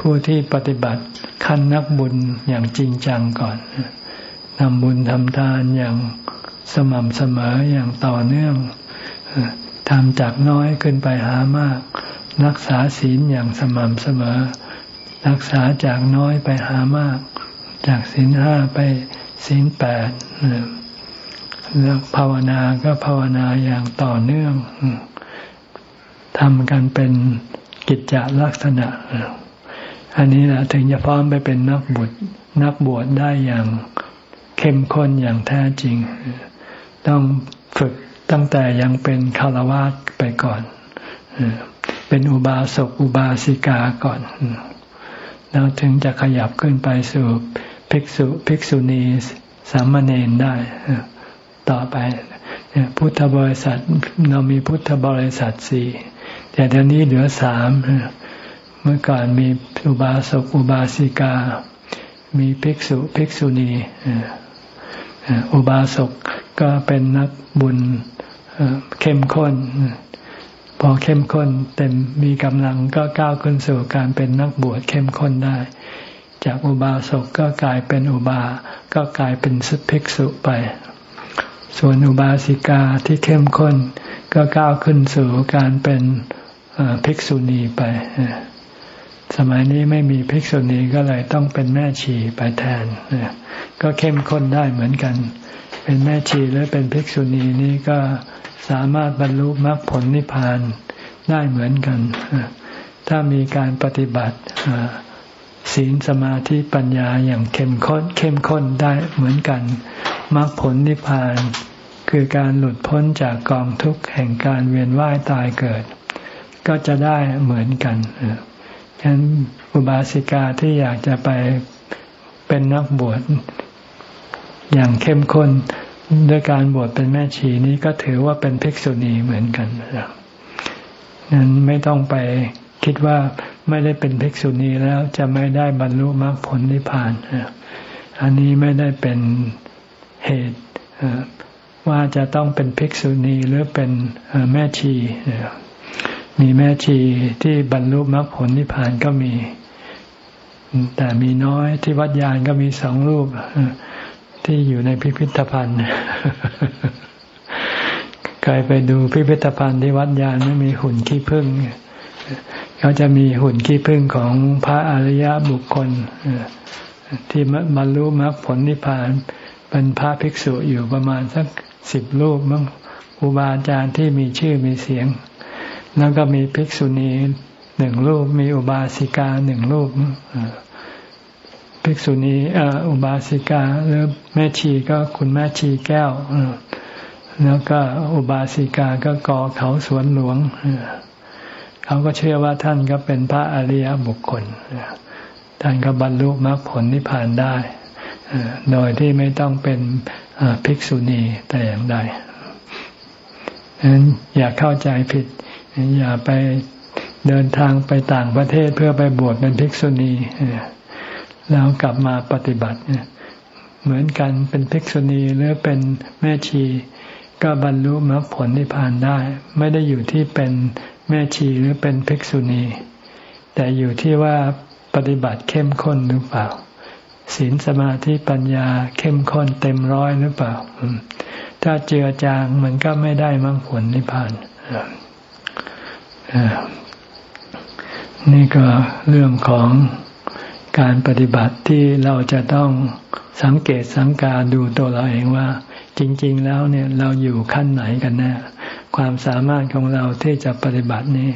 ผู้ที่ปฏิบัติขั้นนักบุญอย่างจริงจังก่อนทำบุญทำทานอย่างสม่ำเสมออย่างต่อเนื่องทำจากน้อยขึ้นไปหามาก รักษาศีลอย่างสม่ำเสมอ รักษาจากน้อยไปหามาก จากศีลห้าไปศีลแปดแล้วภาวนาก็ภาวนาอย่างต่อเนื่องทำกันเป็นกิจจลักษณะ อันนี้แหละถึงจะพร้อมไปเป็นนักบวชนักบวชได้อย่างเข้มข้นอย่างแท้จริง ต้องฝึกตั้งแต่ยังเป็นคารวะไปก่อน เป็นอุบาสกอุบาสิกาก่อน แล้วถึงจะขยับขึ้นไปสู่ภิกษุภิกษุณีสามเณรได้ต่อไปพุทธบริษัทเรามีพุทธบริษัทสี่แต่เดี๋ยวนี้เหลือสาม เมื่อก่อนมีอุบาสกอุบาสิกา มีภิกษุภิกษุณีอุบาสกก็เป็นนักบุญเข้มข้น พอเข้มข้นเต็มมีกำลังก็ก้าวขึ้นสู่การเป็นนักบวชเข้มข้นได้ จากอุบาสกก็กลายเป็นอุบา ก็กลายเป็นสุภิกษุไป ส่วนอุบาสิกาที่เข้มข้น ก็ก้าวขึ้นสู่การเป็นภิกษุณีไป สมัยนี้ไม่มีภิกษุณีก็เลยต้องเป็นแม่ชีไปแทนก็เข้มข้นได้เหมือนกัน เป็นแม่ชีหรือเป็นภิกษุณีนี้ก็สามารถบรรลุมรรคผลนิพพานได้เหมือนกัน ถ้ามีการปฏิบัติศีลสมาธิปัญญาอย่างเข้มข้นเข้มข้นได้เหมือนกันมรรคผลนิพพาน คือการหลุดพ้นจากกองทุกข์แห่งการเวียนว่ายตายเกิด ก็จะได้เหมือนกัน ฉะนั้นอุบาสิกาที่อยากจะไปเป็นนักบวชอย่างเข้มข้นด้วยการบวชเป็นแม่ชีนี้ก็ถือว่าเป็นภิกษุณีเหมือนกันนั้นไม่ต้องไปคิดว่าไม่ได้เป็นภิกษุณีแล้วจะไม่ได้บรรลุมรรคผลนิพพานอันนี้ไม่ได้เป็นเหตุว่าจะต้องเป็นภิกษุณีหรือเป็นแม่ชี มีแม่ชีที่บรรลุมรรคผลนิพพานก็มี แต่มีน้อยที่วัดยานก็มีสองรูปที่อยู่ในพิพิธภัณฑ์ใครไปดูพิพิธภัณฑ์ที่วัดยานไม่มีหุ่นขี้ผึ้งเขาจะมีหุ่นขี้ผึ้งของพระอริยบุคคลที่บรรลุมรรคผลนิพพานเป็นพระภิกษุอยู่ประมาณสักสิบรูปมั้งครูบาอาจารย์ที่มีชื่อมีเสียง แล้วก็มีภิกษุณีหนึ่งรูป มีอุบาสิกาหนึ่งรูปภิกษุณีอุบาสิกา หรือแม่ชีก็คุณแม่ชีแก้วแล้วก็อุบาสิกาก็ก่อเขาสวนหลวงเขาก็เชื่อว่าท่านก็เป็นพระอริยบุคคลท่านก็บรรลุมรรคผลนิพพานได้โดยที่ไม่ต้องเป็นภิกษุณีแต่อย่างใดฉะนั้นอย่าเข้าใจผิด อย่าไปเดินทางไปต่างประเทศเพื่อไปบวชเป็นภิกษุณีแล้วกลับมาปฏิบัติเหมือนกันเป็นภิกษุณีหรือเป็นแม่ชี ก็บรรลุมรรคผลนิพพานได้ ไม่ได้อยู่ที่เป็นแม่ชีหรือเป็นภิกษุณี แต่อยู่ที่ว่าปฏิบัติเข้มข้นหรือเปล่าศีลสมาธิปัญญาเข้มข้นเต็มร้อยหรือเปล่า ถ้าเจือจางมันก็ไม่ได้มรรคผลนิพพาน นี่ก็เรื่องของการปฏิบัติที่เราจะต้องสังเกตสังกาดูตัวเราเองว่า จริง ๆ แล้วเนี่ยเราอยู่ขั้นไหนกันแน่ความสามารถของเราที่จะปฏิบัตินี้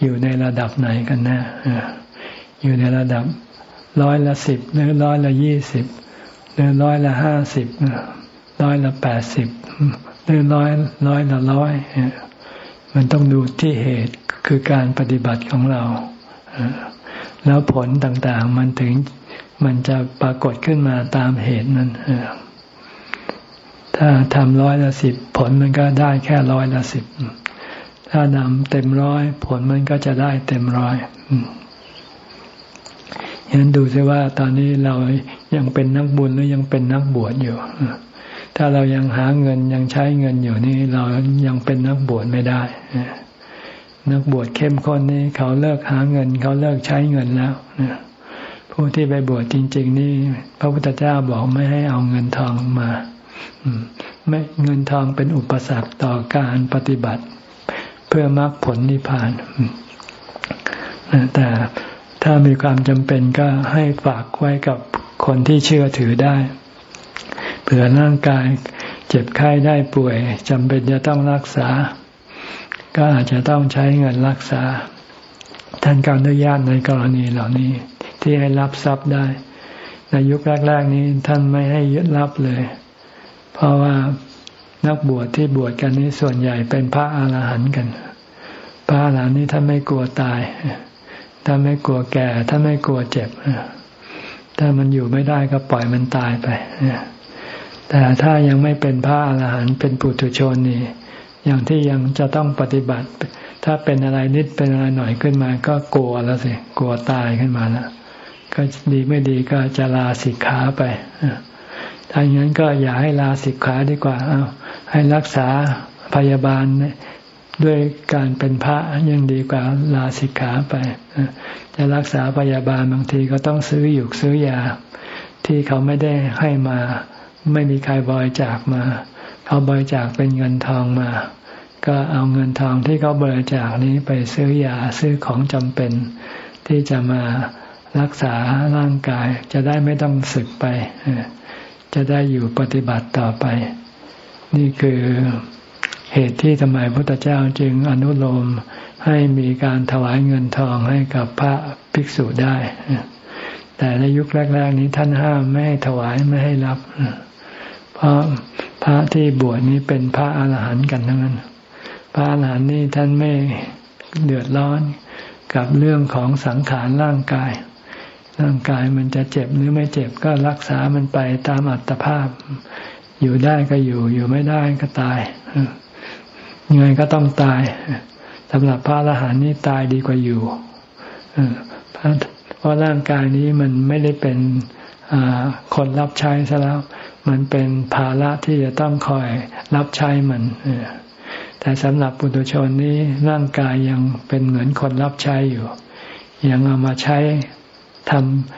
อยู่ในระดับไหนกันแน่อยู่ในระดับร้อยละสิบหรือร้อยละยี่สิบหรือร้อยละห้าสิบร้อยละแปดสิบหรือร้อยร้อยละร้อยมันต้องดูที่เหตุ คือการปฏิบัติของเรา แล้วผลต่างๆ มันถึงมันจะปรากฏขึ้นมาตามเหตุนั้นถ้าทำร้อยละสิบผลมันก็ได้แค่ร้อยละสิบถ้านำเต็มร้อยผลมันก็จะได้เต็มร้อยยันดูซิว่าตอนนี้เรายังเป็นนักบุญหรือยังเป็นนักบวชอยู่ ถ้าเรายังหาเงินยังใช้เงินอยู่นี่เรายังเป็นนักบวชไม่ได้ นักบวชเข้มข้นนี่เขาเลิกหาเงิน เขาเลิกใช้เงินแล้วผู้ที่ไปบวชจริง ๆ นี่ พระพุทธเจ้าบอกไม่ให้เอาเงินทองมาไม่เงินทองเป็นอุปสรรคต่อการปฏิบัติ เพื่อมรรคผลนิพพานแต่ถ้ามีความจำเป็นก็ให้ฝากไว้กับคนที่เชื่อถือได้ เผื่อร่างกายเจ็บไข้ได้ป่วยจำเป็นจะต้องรักษา ก็อาจจะต้องใช้เงินรักษา ท่านการอนุญาตในกรณีเหล่านี้ ที่ให้รับทรัพย์ได้ ในยุคแรกๆนี้ท่านไม่ให้ยึดรับเลย เพราะว่านักบวชที่บวชกันนี้ส่วนใหญ่เป็นพระอาหารหันต์กัน พระอาหารหันต์นี้ท่านไม่กลัวตาย ท่านไม่กลัวแก่ ท่านไม่กลัวเจ็บ ถ้ามันอยู่ไม่ได้ก็ปล่อยมันตายไป แต่ถ้ายังไม่เป็นพระอรหันต์เป็นปุถุชนนี่ อย่างที่ยังจะต้องปฏิบัติ ถ้าเป็นอะไรนิดเป็นอะไรหน่อยขึ้นมา ก็กลัวแล้วสิกลัวตายขึ้นมาแล้วก็ดีไม่ดีก็จะลาสิกขาไปถ้าอย่างนั้นก็อย่าให้ลาสิกขาดีกว่าเอาให้รักษาพยาบาลด้วยการเป็นพระยังดีกว่าลาสิกขาไปจะรักษาพยาบาลบางทีก็ต้องซื้ออยู่ซื้อยา ที่เขาไม่ได้ให้มา ไม่มีใครบริจาคมา เขาบริจาคเป็นเงินทองมา ก็เอาเงินทองที่เขาบริจาคนี้ไปซื้อยาซื้อของจำเป็น ที่จะมารักษาร่างกายจะได้ไม่ต้องสึกไป จะได้อยู่ปฏิบัติต่อไป นี่คือเหตุที่ทำไมพระพุทธเจ้าจึงอนุโลมให้มีการถวายเงินทองให้กับพระภิกษุได้ แต่ในยุคแรก ๆ นี้ท่านห้ามไม่ให้ถวายไม่ให้รับ เพราะพระที่บวชนี้เป็นพระอาหารหันต์กันทั้งนั้น พระอาหารหันต์นี่ท่านไม่เดือดร้อนกับเรื่องของสังขารร่างกาย ร่างกายมันจะเจ็บหรือไม่เจ็บก็รักษามันไปตามอัตภาพ อยู่ได้ก็อยู่อยู่ไม่ได้ก็ตายยังไงก็ต้องตายสำหรับพระอรหันต์นี่ตายดีกว่าอยู่เพราะร่างกายนี้มันไม่ได้เป็นคนรับใช้ซะแล้ว มันเป็นภาระที่จะต้องคอยรับใช้มันแต่สำหรับปุถุชนนี้ร่างกายยังเป็นเหมือนคนรับใช้อยู่ ยังเอามาใช้ท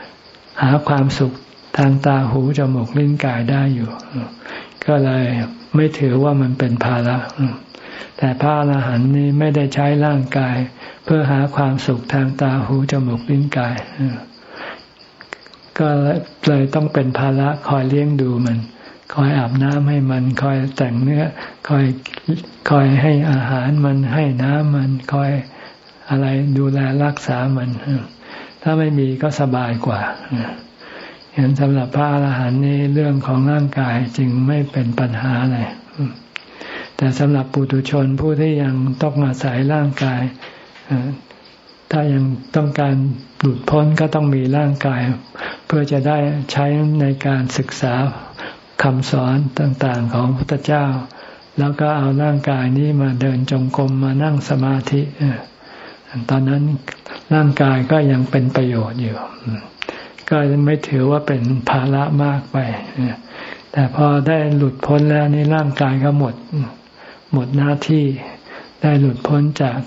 ำหาความสุขทางตาหูจมูกลิ้นกายได้อยู่ ก็เลยไม่ถือว่ามันเป็นภาระแต่พระอรหันต์นี้ไม่ได้ใช้ร่างกาย เพื่อหาความสุขทางตาหูจมูกลิ้นกาย ก็เลยต้องเป็นภาระคอยเลี้ยงดูมัน คอยอาบน้ำให้มัน คอยแต่งเนื้อ คอยคอยให้อาหารมันให้น้ำมัน คอยอะไรดูแลรักษามัน ถ้าไม่มีก็สบายกว่าเห็นสำหรับพระอรหันต์นี้เรื่องของร่างกายจึงไม่เป็นปัญหาอะไรแต่สำหรับปุถุชนผู้ที่ยังต้องอาศัยร่างกายถ้ายังต้องการ หลุดพ้นก็ต้องมีร่างกาย เพื่อจะได้ใช้ในการศึกษาคำสอนต่างๆของพระพุทธเจ้า แล้วก็เอาร่างกายนี้มาเดินจงกรมมานั่งสมาธิตอนนั้นร่างกายก็ยังเป็นประโยชน์อยู่ ก็ไม่ถือว่าเป็นภาระมากไป แต่พอได้หลุดพ้นแล้วนี่ร่างกายก็หมด หมดหน้าที่ ได้หลุดพ้นจาก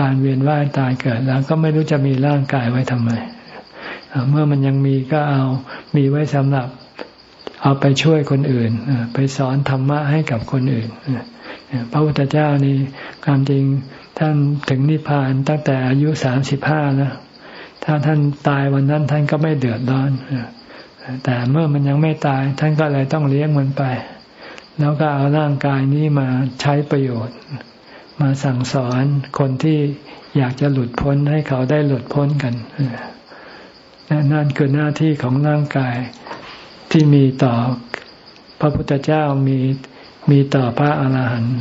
การเวียนว่ายตายเกิดแล้วก็ไม่รู้จะมีร่างกายไว้ทำไม เมื่อมันยังมีก็เอามีไว้สำหรับเอาไปช่วยคนอื่น ไปสอนธรรมะให้กับคนอื่น พระพุทธเจ้านี่ความจริงท่านถึงนิพพานตั้งแต่อายุสามสิบห้าแล้ว ถ้าท่านตายวันนั้นท่านก็ไม่เดือดร้อน แต่เมื่อมันยังไม่ตาย ท่านก็เลยต้องเลี้ยงมันไป แล้วก็เอาร่างกายนี้มาใช้ประโยชน์ มาสั่งสอนคนที่อยากจะหลุดพ้นให้เขาได้หลุดพ้นกันนั่นคือหน้าที่ของร่างกายที่มีต่อพระพุทธเจ้ามีมีต่อพระอาหารหันต์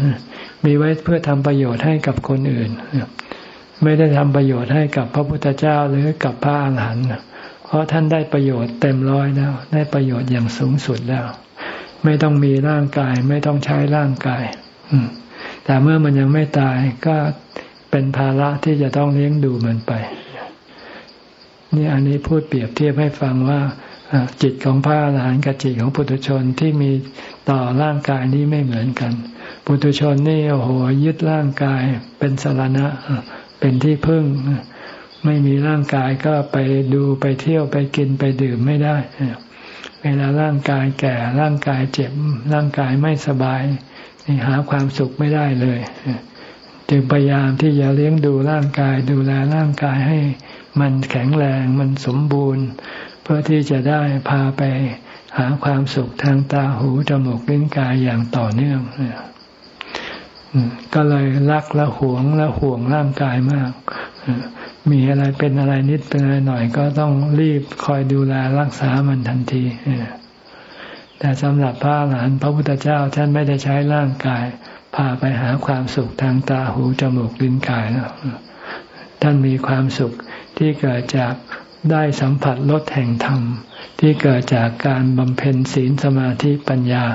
มีไว้เพื่อทำประโยชน์ให้กับคนอื่น ไม่ได้ทำประโยชน์ให้กับพระพุทธเจ้าหรือกับพระอาหารหันต์เพราะท่านได้ประโยชน์เต็มร้อยแล้ว ได้ประโยชน์อย่างสูงสุดแล้ว ไม่ต้องมีร่างกาย ไม่ต้องใช้ร่างกาย แต่เมื่อมันยังไม่ตายก็เป็นภาระที่จะต้องเลี้ยงดูมันไป นี่อันนี้พูดเปรียบเทียบให้ฟังว่าจิตของพระอรหันต์กับจิตของปุถุชนที่มีต่อร่างกายนี้ไม่เหมือนกัน ปุถุชนนี่โอ้โหยึดร่างกายเป็นสารณะ เป็นที่พึ่ง ไม่มีร่างกายก็ไปดูไปเที่ยวไปกินไปดื่มไม่ได้ เวลาร่างกายแก่ร่างกายเจ็บร่างกายไม่สบาย หาความสุขไม่ได้เลยจึงพยายามที่จะเลี้ยงดูร่างกาย ดูแลร่างกายให้มันแข็งแรงมันสมบูรณ์ เพื่อที่จะได้พาไปหาความสุขทางตาหูจมูกลิ้นกายอย่างต่อเนื่องก็เลยรักและหวงและห่วงร่างกายมาก มีอะไรเป็นอะไรนิดเป็นอะไรหน่อย ก็ต้องรีบคอยดูแลรักษามันทันที แต่สำหรับพระหลานพระพุทธเจ้าท่านไม่ได้ใช้ร่างกายพาไปหาความสุขทางตาหูจมูกลิ้นกายแล้วท่านมีความสุขที่เกิดจากได้สัมผัสลดแห่งธรรม ที่เกิดจากการบำเพ็ญศีลสมาธิปัญญา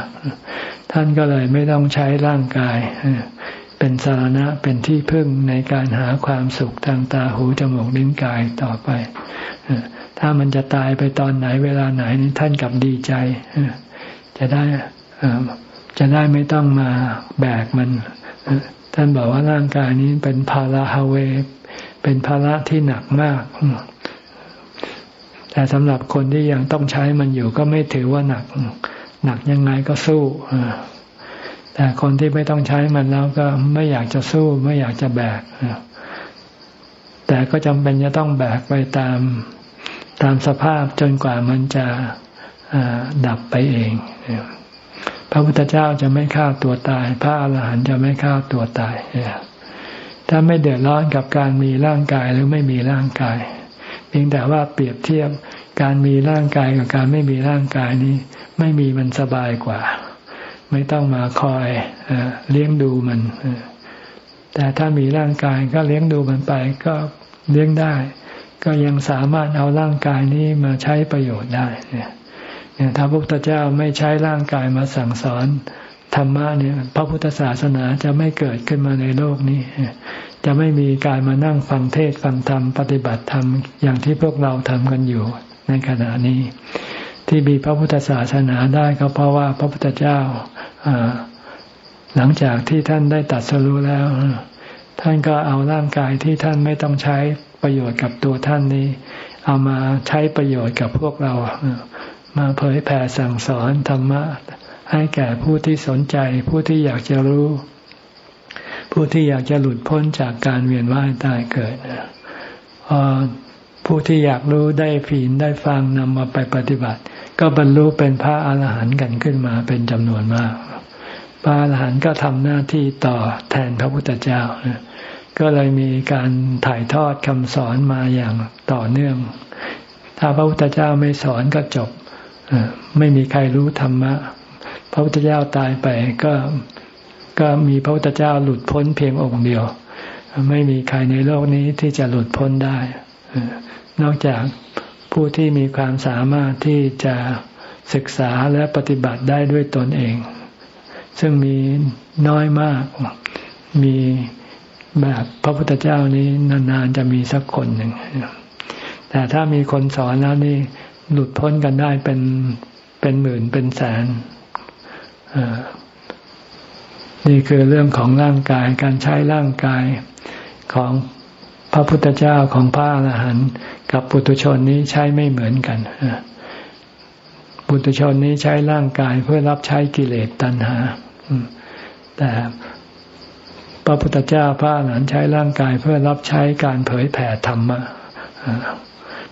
ท่านก็เลยไม่ต้องใช้ร่างกาย เป็นสารณะเป็นที่พึ่งในการหาความสุขทางตาหูจมูกลิ้นกายต่อไป ถ้ามันจะตายไปตอนไหนเวลาไหนนี่ท่านกับดีใจ จะได้จะได้ไม่ต้องมาแบกมัน ท่านบอกว่าร่างกายนี้เป็นภาระฮาเว เป็นภาระที่หนักมาก แต่สำหรับคนที่ยังต้องใช้มันอยู่ก็ไม่ถือว่าหนัก หนักยังไงก็สู้แต่คนที่ไม่ต้องใช้มันแล้วก็ไม่อยากจะสู้ไม่อยากจะแบกแต่ก็จำเป็นจะต้องแบกไปตามตามสภาพจนกว่ามันจะ ดับไปเองพระพุทธเจ้าจะไม่ฆ่าตัวตาย พระอาหารหันต์จะไม่ฆ่าตัวตายถ้าไม่เดือดร้อนกับการมีร่างกายหรือไม่มีร่างกาย เพียงแต่ว่าเปรียบเทียบการมีร่างกายกับการไม่มีร่างกายนี้ ไม่มีมันสบายกว่า ไม่ต้องมาคอยเลี้ยงดูมันแต่ถ้ามีร่างกายก็เลี้ยงดูมันไปก็เลี้ยงได้ ก็ยังสามารถเอาร่างกายนี้มาใช้ประโยชน์ได้เนี่ย ถ้าพระพุทธเจ้าไม่ใช้ร่างกายมาสั่งสอนธรรมะเนี่ย พระพุทธศาสนาจะไม่เกิดขึ้นมาในโลกนี้ จะไม่มีการมานั่งฟังเทศฟังธรรมปฏิบัติธรรมอย่างที่พวกเราทำกันอยู่ในขณะนี้ ที่มีพระพุทธศาสนาได้ก็เพราะว่าพระพุทธเจ้าหลังจากที่ท่านได้ตัดสรู้แล้ว ท่านก็เอาร่างกายที่ท่านไม่ต้องใช้ประโยชน์กับตัวท่านนี้ เอามาใช้ประโยชน์กับพวกเรา มาเผยแผ่สั่งสอนธรรมะ ให้แก่ผู้ที่สนใจ ผู้ที่อยากจะรู้ ผู้ที่อยากจะหลุดพ้นจากการเวียนว่ายตายเกิดพอผู้ที่อยากรู้ได้ผีนได้ฟังนำมาไปปฏิบัติ ก็บรรลุเป็นพระอาหารหันต์กันขึ้นมาเป็นจำนวนมากพระอาหารหันต์ก็ทำหน้าที่ต่อแทนพระพุทธเจ้า ก็เลยมีการถ่ายทอดคำสอนมาอย่างต่อเนื่อง ถ้าพระพุทธเจ้าไม่สอนก็จบ ไม่มีใครรู้ธรรมะ พระพุทธเจ้าตายไปก็ก็มีพระพุทธเจ้าหลุดพ้นเพียงองค์เดียว ไม่มีใครในโลกนี้ที่จะหลุดพ้นได้ นอกจากผู้ที่มีความสามารถที่จะศึกษาและปฏิบัติได้ด้วยตนเอง ซึ่งมีน้อยมาก มีแบบพระพุทธเจ้านี้นานๆจะมีสักคนหนึ่งแต่ถ้ามีคนสอนแล้วนี่ หลุดพ้นกันได้เป็นเป็นหมื่นเป็นแสนนี่คือเรื่องของร่างกายการใช้ร่างกายของพระพุทธเจ้าของพระอรหันต์กับปุถุชนนี้ใช้ไม่เหมือนกันปุถุชนนี้ใช้ร่างกายเพื่อรับใช้กิเลสตัณหาแต่พระพุทธเจ้าพระอรหันต์ใช้ร่างกายเพื่อรับใช้การเผยแผ่ธรรมะ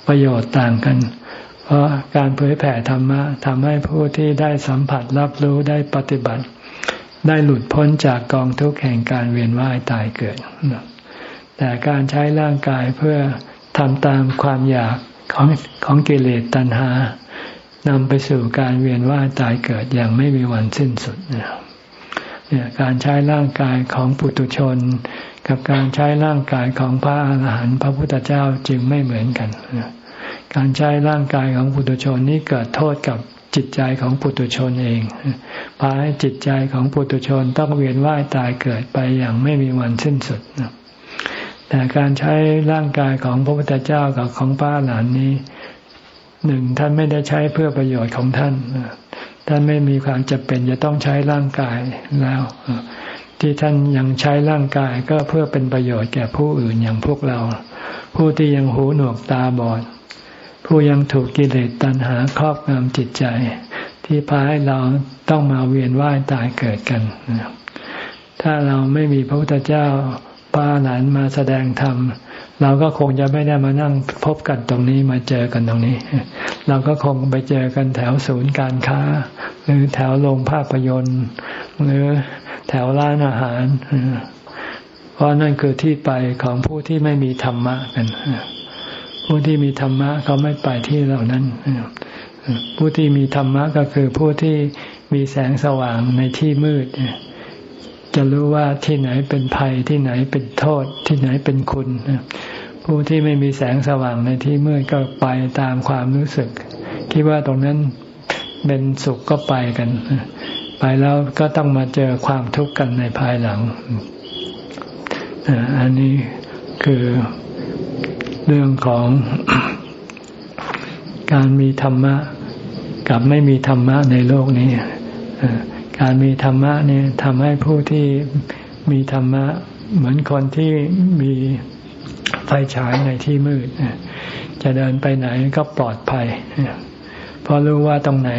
ประโยชน์ต่างกัน เพราะการเผยแผ่ธรรมะทำให้ผู้ที่ได้สัมผัสรับรู้ได้ปฏิบัติ ได้หลุดพ้นจากกองทุกข์แห่งการเวียนว่ายตายเกิด แต่การใช้ร่างกายเพื่อทำตามความอยากของของกิเลสตัณหานำไปสู่การเวียนว่ายตายเกิดอย่างไม่มีวันสิ้นสุดเนี่ยการใช้ร่างกายของปุถุชน กับการใช้ร่างกายของพระอาหารหันต์พระพุทธเจ้าจึงไม่เหมือนกัน การใช้ร่างกายของปุถุชนนี้เกิดโทษกับจิตใจของปุถุชนเองพาให้จิตใจของปุถุชนต้องเวียนว่ายตายเกิดไปอย่างไม่มีวันสิ้นสุดแต่การใช้ร่างกายของพระพุทธเจ้ากับของป้าหลานนี้หนึ่งท่านไม่ได้ใช้เพื่อประโยชน์ของท่านท่านไม่มีความจำเป็นจะต้องใช้ร่างกายแล้วที่ท่านยังใช้ร่างกายก็เพื่อเป็นประโยชน์แก่ผู้อื่นอย่างพวกเรา ผู้ที่ยังหูหนวกตาบอด ผู้ยังถูกกิเลสตัณหาครอบงำจิตใจ ที่พาให้เราต้องมาเวียนว่ายตายเกิดกัน ถ้าเราไม่มีพระพุทธเจ้าปาหลานมาแสดงธรรมเราก็คงจะไม่ได้มานั่งพบกันตรงนี้มาเจอกันตรงนี้ เราก็คงไปเจอกันแถวศูนย์การค้า หรือแถวโรงภาพยนตร์ หรือแถวร้านอาหาร เพราะนั่นคือที่ไปของผู้ที่ไม่มีธรรมะกัน ผู้ที่มีธรรมะเขาไม่ไปที่เหล่านั้น ผู้ที่มีธรรมะก็คือผู้ที่มีแสงสว่างในที่มืด จะรู้ว่าที่ไหนเป็นภัยที่ไหนเป็นโทษ ที่ไหนเป็นคุณ ผู้ที่ไม่มีแสงสว่างในที่มืดก็ไปตามความรู้สึก คิดว่าตรงนั้นเป็นสุขก็ไปกัน ไปแล้วก็ต้องมาเจอความทุกข์กันในภายหลัง อันนี้คือ เรื่องของการมีธรรมะ กับไม่มีธรรมะในโลกนี้การมีธรรมะเนี่ยทำให้ผู้ที่มีธรรมะ เหมือนคนที่มีไฟฉายในที่มืดจะเดินไปไหนก็ปลอดภัยเพราะรู้ว่าตรงไหน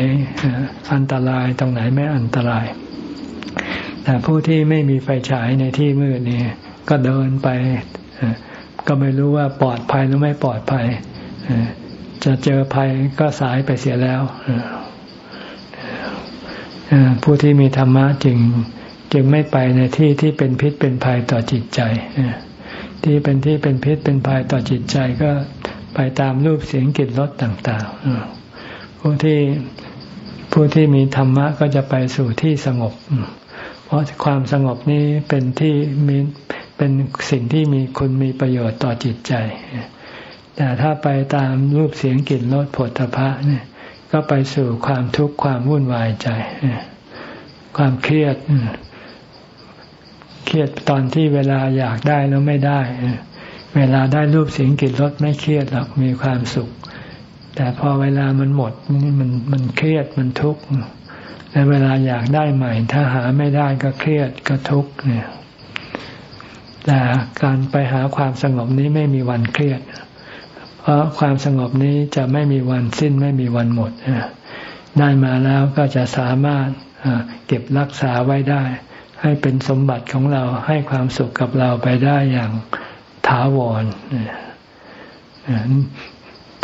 อันตรายตรงไหนไม่อันตราย แต่ผู้ที่ไม่มีไฟฉายในที่มืดนี่ก็เดินไป ก็ไม่รู้ว่าปลอดภัยหรือไม่ปลอดภัย จะเจอภัยก็สายไปเสียแล้วผู้ที่มีธรรมะจึงจึงไม่ไปในที่ที่เป็นพิษเป็นภัยต่อจิตใจที่เป็นที่เป็นพิษเป็นภัยต่อจิตใจก็ไปตามรูปเสียงกลิ่นรสต่างๆผู้ที่ผู้ที่มีธรรมะก็จะไปสู่ที่สงบ เพราะความสงบนี้เป็นที่มี เป็นสิ่งที่มีคุณมีประโยชน์ต่อจิตใจ แต่ถ้าไปตามรูปเสียงกลิ่นรสผลพระเนี่ย ก็ไปสู่ความทุกข์ความวุ่นวายใจ ความเครียด เครียดตอนที่เวลาอยากได้แล้วไม่ได้ เวลาได้รูปเสียงกลิ่นรสไม่เครียดหรอกมีความสุข แต่พอเวลามันหมดนี่มันมันเครียดมันทุกข์และเวลาอยากได้ใหม่ ถ้าหาไม่ได้ก็เครียดก็ทุกข์เนี่ย แต่การไปหาความสงบนี้ไม่มีวันเครียด เพราะความสงบนี้จะไม่มีวันสิ้นไม่มีวันหมดได้มาแล้วก็จะสามารถเก็บรักษาไว้ได้ ให้เป็นสมบัติของเราให้ความสุขกับเราไปได้อย่างถาวร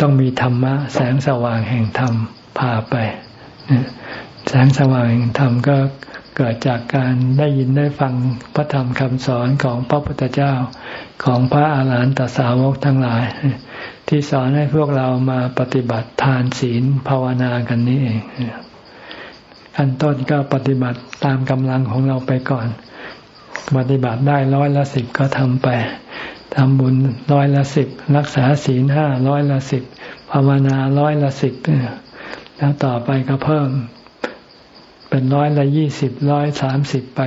ต้องมีธรรมะ แสงสว่างแห่งธรรมพาไปแสงสว่างแห่งธรรมก็ เกิดจากการได้ยินได้ฟังพระธรรมคำสอนของพระพุทธเจ้าของพระอาหารหันตสาวกทั้งหลาย ที่สอนให้พวกเรามาปฏิบัติทานศีลภาวนากันนี้เองขั้นต้นก็ปฏิบัติตามกำลังของเราไปก่อน ปฏิบัติได้ร้อยละสิบก็ทำไปทำบุญร้อยละสิบรักษาศีลห้าร้อยละสิบภาวนาร้อยละสิบแล้วต่อไปก็เพิ่ม เป็นร้อยละยี่สิบร้อยสามสิบไป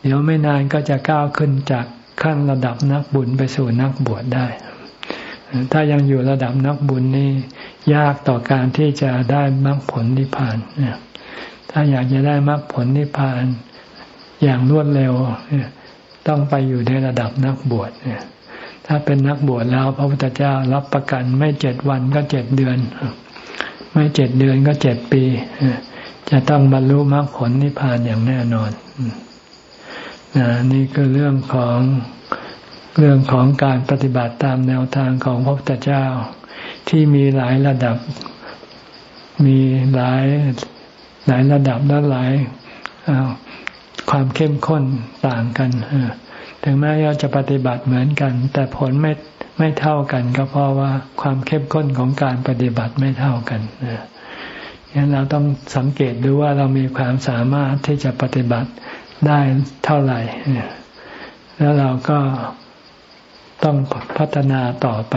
เดี๋ยวไม่นานก็จะก้าวขึ้นจากขั้นระดับนักบุญไปสู่นักบวชได้ ถ้ายังอยู่ระดับนักบุญนี่ยากต่อการที่จะได้มรรคผลนิพพานถ้าอยากจะได้มรรคผลนิพพานอย่างรวดเร็วต้องไปอยู่ในระดับนักบวชถ้าเป็นนักบวชแล้ว พระพุทธเจ้ารับประกันไม่เจ็ดวันก็เจ็ดเดือน ไม่เจ็ดเดือนก็เจ็ดปี จะต้องบรรลุมรรคผลนิพพานอย่างแน่นอนนี่คือเรื่องของเรื่องของการปฏิบัติตามแนวทางของพระพุทธเจ้า ที่มีหลายระดับ มีหลายหลายระดับและหลายความเข้มข้นต่างกันถึงแม้เราจะปฏิบัติเหมือนกัน แต่ผลไม่ไม่เท่ากันก็เพราะว่าความเข้มข้นของการปฏิบัติไม่เท่ากัน งั้นเราต้องสังเกตดูว่าเรามีความสามารถที่จะปฏิบัติได้เท่าไหร่ แล้วเราก็ต้องพัฒนาต่อไป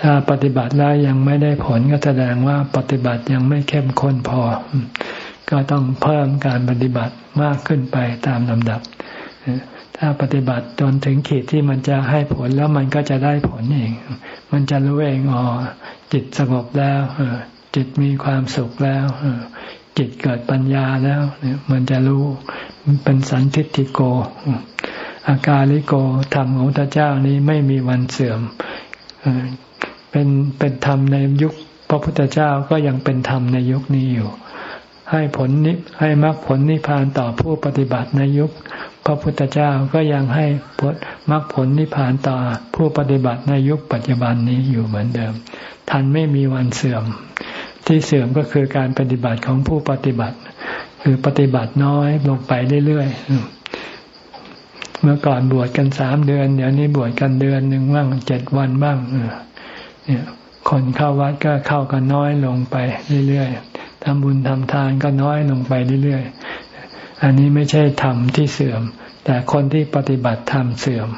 ถ้าปฏิบัติแล้วยังไม่ได้ผลก็แสดงว่าปฏิบัติยังไม่เข้มข้นพอ ก็ต้องเพิ่มการปฏิบัติมากขึ้นไปตามลำดับ ถ้าปฏิบัติจนถึงขีดที่มันจะให้ผลแล้วมันก็จะได้ผลเอง มันจะรู้เองอ๋อจิตสงบแล้ว จิตมีความสุขแล้วจิตเกิดปัญญาแล้วมันจะรู้เป็นสันทิฏฐิโก อาการลิโกธรรมของพระเจ้านี้ไม่มีวันเสื่อมเป็นเป็นธรรมในยุคพระพุทธเจ้าก็ยังเป็นธรรมในยุคนี้อยู่ ให้ผลนิให้มรรคผลนิพพานต่อผู้ปฏิบัติในยุค พระพุทธเจ้าก็ยังให้ผลมรรคผลนิพพานต่อผู้ปฏิบัติในยุคปัจจุบันนี้อยู่เหมือนเดิมทันไม่มีวันเสื่อม ที่เสื่อมก็คือการปฏิบัติของผู้ปฏิบัติ คือปฏิบัติน้อยลงไปเรื่อยๆเมื่อก่อนบวชกันสามเดือน เดี๋ยวนี้บวชกันเดือนหนึ่งบ้างเจ็ดวันบ้างเนี่ยคนเข้าวัดก็เข้ากันน้อยลงไปเรื่อยๆทำบุญทำทานก็น้อยลงไปเรื่อยๆ อันนี้ไม่ใช่ธรรมที่เสื่อม แต่คนที่ปฏิบัติธรรมเสื่อม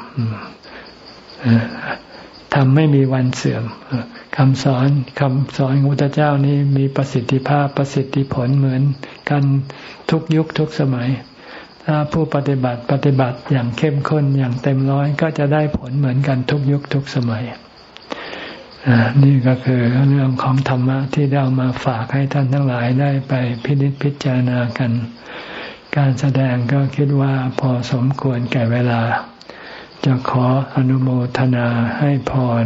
ทำไม่มีวันเสื่อม คำสอนคำสอนของพระเจ้านี้มีประสิทธิภาพประสิทธิผลเหมือนกันทุกยุคทุกสมัย ถ้าผู้ปฏิบัติปฏิบัติอย่างเข้มข้นอย่างเต็มร้อยก็จะได้ผลเหมือนกันทุกยุคทุกสมัยนี่ก็คือเรื่องของธรรมะที่ได้เอามาฝากให้ท่านทั้งหลายได้ไปพินิจพิจารณากัน การแสดงก็คิดว่าพอสมควรแก่เวลา จะขออนุโมทนาให้พร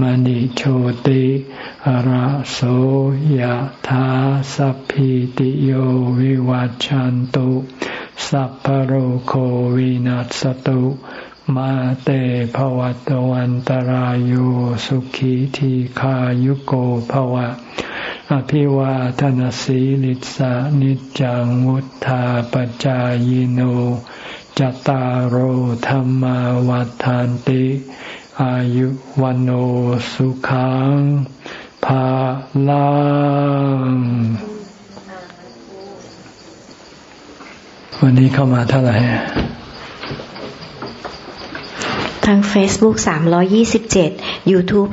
มณิโชติระโสยธาสัพพิติโยวิวัจจันตุสัพพโรโควินัสตุมาเตภวัตวันตารโยสุขีทีขายุโกภวะ อภิวาทนสีลิสานิจังวุธาปจายโนจตารโธรรมวัฏานติ อายุวันโอสุขังภาลังวันนี้เข้ามาเท่าไหร่ทาง Facebook 327 YouTube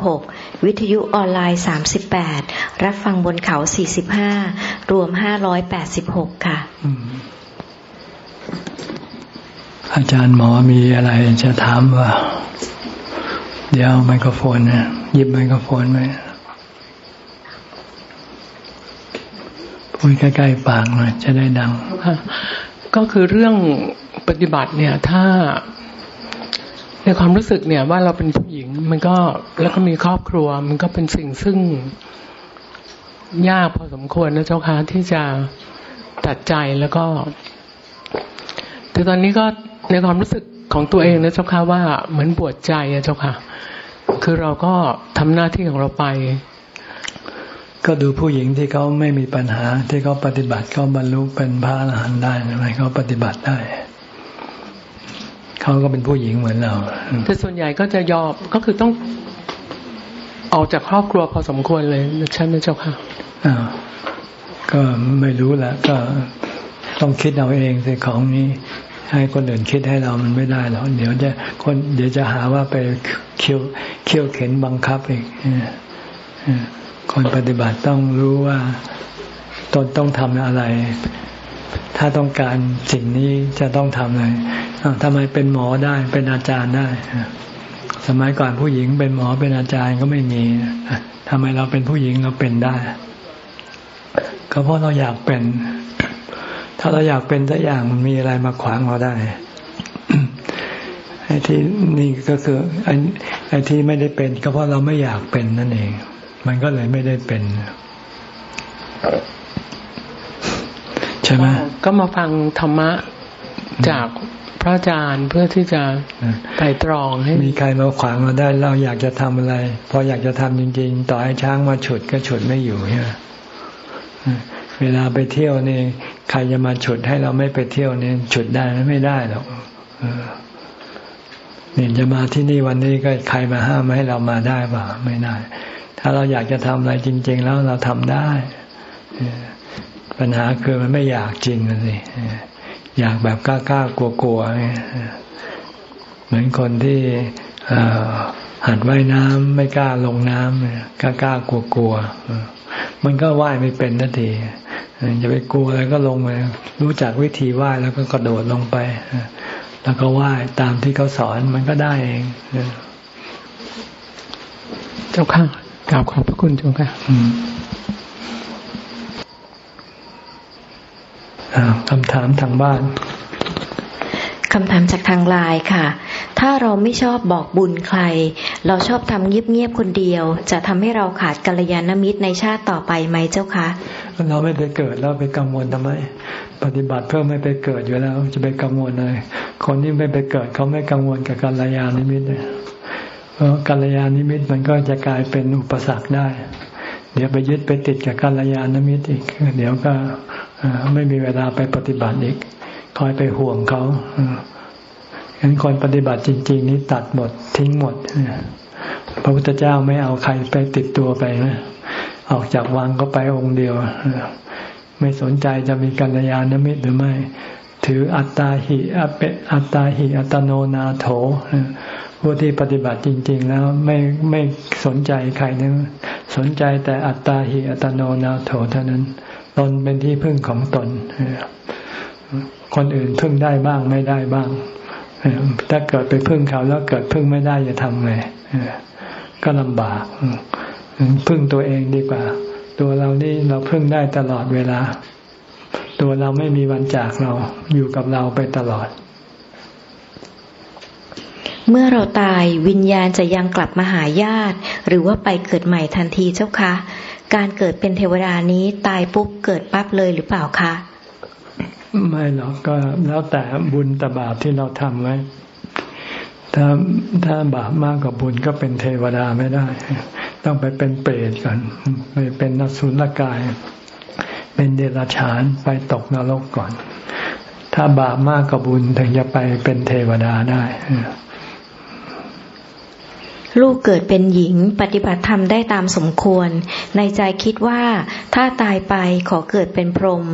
176 วิทยุออนไลน์ 38 รับฟังบนเขา 45 รวม 586 ค่ะ อาจารย์หมอมีอะไรจะถามว่า เดี๋ยวไมโครโฟนนะหยิบไมโครโฟนไว้พูดใกล้ๆปากหน่อยจะได้ดัง ก็คือเรื่องปฏิบัติเนี่ย ถ้าในความรู้สึกเนี่ยว่าเราเป็นผู้หญิง มันก็แล้วก็มีครอบครัว มันก็เป็นสิ่งซึ่งยากพอสมควรนะเจ้าค่ะที่จะตัดใจแล้วก็ แต่ตอนนี้ก็ในความรู้สึก ของตัวเองนะเจ้าค่ะว่าเหมือนปวดใจอะเจ้าค่ะ คือเราก็ทำหน้าที่ของเราไป ก็ดูผู้หญิงที่เขาไม่มีปัญหา ที่เขาปฏิบัติเขาบรรลุเป็นพระอรหันต์ได้ทำไมเขาปฏิบัติได้เขาก็เป็นผู้หญิงเหมือนเราแต่ส่วนใหญ่ก็จะยอมก็คือต้องออกจากครอบครัวพอสมควรเลยใช่ไหมเจ้าค่ะอ่าก็ไม่รู้แหละก็ต้องคิดเอาเองในของนี้ ให้คนอื่นคิดให้เรามันไม่ได้หรอกเดี๋ยวจะคนเดี๋ยวจะหาว่าไปเคี่ยวเคี่ยวเข็นบังคับอีกคนปฏิบัติต้องรู้ว่าตนต้องทำอะไร ถ้าต้องการสิ่งนี้จะต้องทำอะไรทำไมเป็นหมอได้เป็นอาจารย์ได้ สมัยก่อนผู้หญิงเป็นหมอเป็นอาจารย์ก็ไม่มีทำไมเราเป็นผู้หญิงเราเป็นได้ ก็เพราะเราอยากเป็น ถ้าเราอยากเป็นสักอย่างมันมีอะไรมาขวางเราได้ไอ้ที่นี่ก็คือไอ้ไอ้ที่ไม่ได้เป็น ก็เพราะเราไม่อยากเป็นนั่นเอง มันก็เลยไม่ได้เป็นใช่ไหมก็มาฟังธรรมะจากระอาจารย์เพื่อที่จะไต่ตรองให้มีใครมาขวางเราได้ เราอยากจะทำอะไร พออยากจะทำจริง ๆ ต่อให้ช้างมาฉุดก็ฉุดไม่อยู่เนี่ยเวลาไปเที่ยวนี่ ใครจะมาฉุดให้เราไม่ไปเที่ยวนี่ฉุดได้ไม่ได้หรอกเนี่ยจะมาที่นี่วันนี้ก็ใครมาห้ามให้เรามาได้ป่ะไม่ได้ ถ้าเราอยากจะทำอะไรจริง ๆ แล้วเราทำได้ ปัญหาคือมันไม่อยากจริงเลยอยากแบบกล้ากล้ากลัวกลัวเหมือนคนที่หัดว่ายน้ำไม่กล้าลงน้ำกล้ากล้ากลัวกลัว มันก็ว่ายไม่เป็นนาทีจะไปกลัวอะไรก็ลงไปรู้จักวิธีว่ายแล้วก็กระโดดลงไป แล้วก็ว่ายตามที่เขาสอนมันก็ได้เองเจ้าค่ะกราบขอบพระคุณเจ้าค่ะคำถามทางบ้านคำถามจากทางไลน์ค่ะ ถ้าเราไม่ชอบบอกบุญใคร เราชอบทำเงียบๆคนเดียว จะทำให้เราขาดกัลยาณมิตรในชาติต่อไปไหมเจ้าคะเราไม่ไปเกิดเราไปกังวลทำไม ปฏิบัติเพื่อไม่ไปเกิดอยู่แล้ว จะไปกังวลอะไรคนที่ไม่ไปเกิดเขาไม่กังวลกับกัลยาณมิตรเพราะกัลยาณมิตรมันก็จะกลายเป็นอุปสรรคได้ เดี๋ยวไปยึดไปติดกับกัลยาณมิตรอีก เดี๋ยวก็ไม่มีเวลาไปปฏิบัติอีก คอยไปห่วงเขา ฉะนั้นคนปฏิบัติจริง ๆ นี้ตัดหมดทิ้งหมดพระพุทธเจ้าไม่เอาใครไปติดตัวไปนะออกจากวังก็ไปองค์เดียว ไม่สนใจจะมีกัลยาณมิตรหรือไม่ ถืออัตตาหิอัปอัตตาหิอัตโนนาโถผู้ที่ปฏิบัติจริง ๆ แล้วไม่ไม่สนใจใครนั้นสนใจแต่อัตตาหิอัตโนนาโถเท่านั้น ตนเป็นที่พึ่งของตน คนอื่นพึ่งได้บ้างไม่ได้บ้าง ถ้าเกิดไปพึ่งเขาแล้วเกิดพึ่งไม่ได้จะทำไงก็ลำบากพึ่งตัวเองดีกว่า ตัวเรานี่เราพึ่งได้ตลอดเวลา ตัวเราไม่มีวันจากเราอยู่กับเราไปตลอด เมื่อเราตายวิญญาณจะยังกลับมาหาญาติ หรือว่าไปเกิดใหม่ทันทีเจ้าคะ การเกิดเป็นเทวดานี้ตายปุ๊บเกิดปั๊บเลยหรือเปล่าคะ ไม่หรอกก็แล้วแต่บุญแต่บาปที่เราทำไว้ ถ้าถ้าบาปมากกว่าบุญก็เป็นเทวดาไม่ได้ ต้องไปเป็นเปรตก่อนไปเป็นนสุลกาย เป็นเดรัจฉานไปตกนรกก่อน ถ้าบาปมากกว่าบุญถึงจะไปเป็นเทวดาได้ ลูกเกิดเป็นหญิงปฏิบัติธรรมได้ตามสมควร ในใจคิดว่าถ้าตายไปขอเกิดเป็นพรหม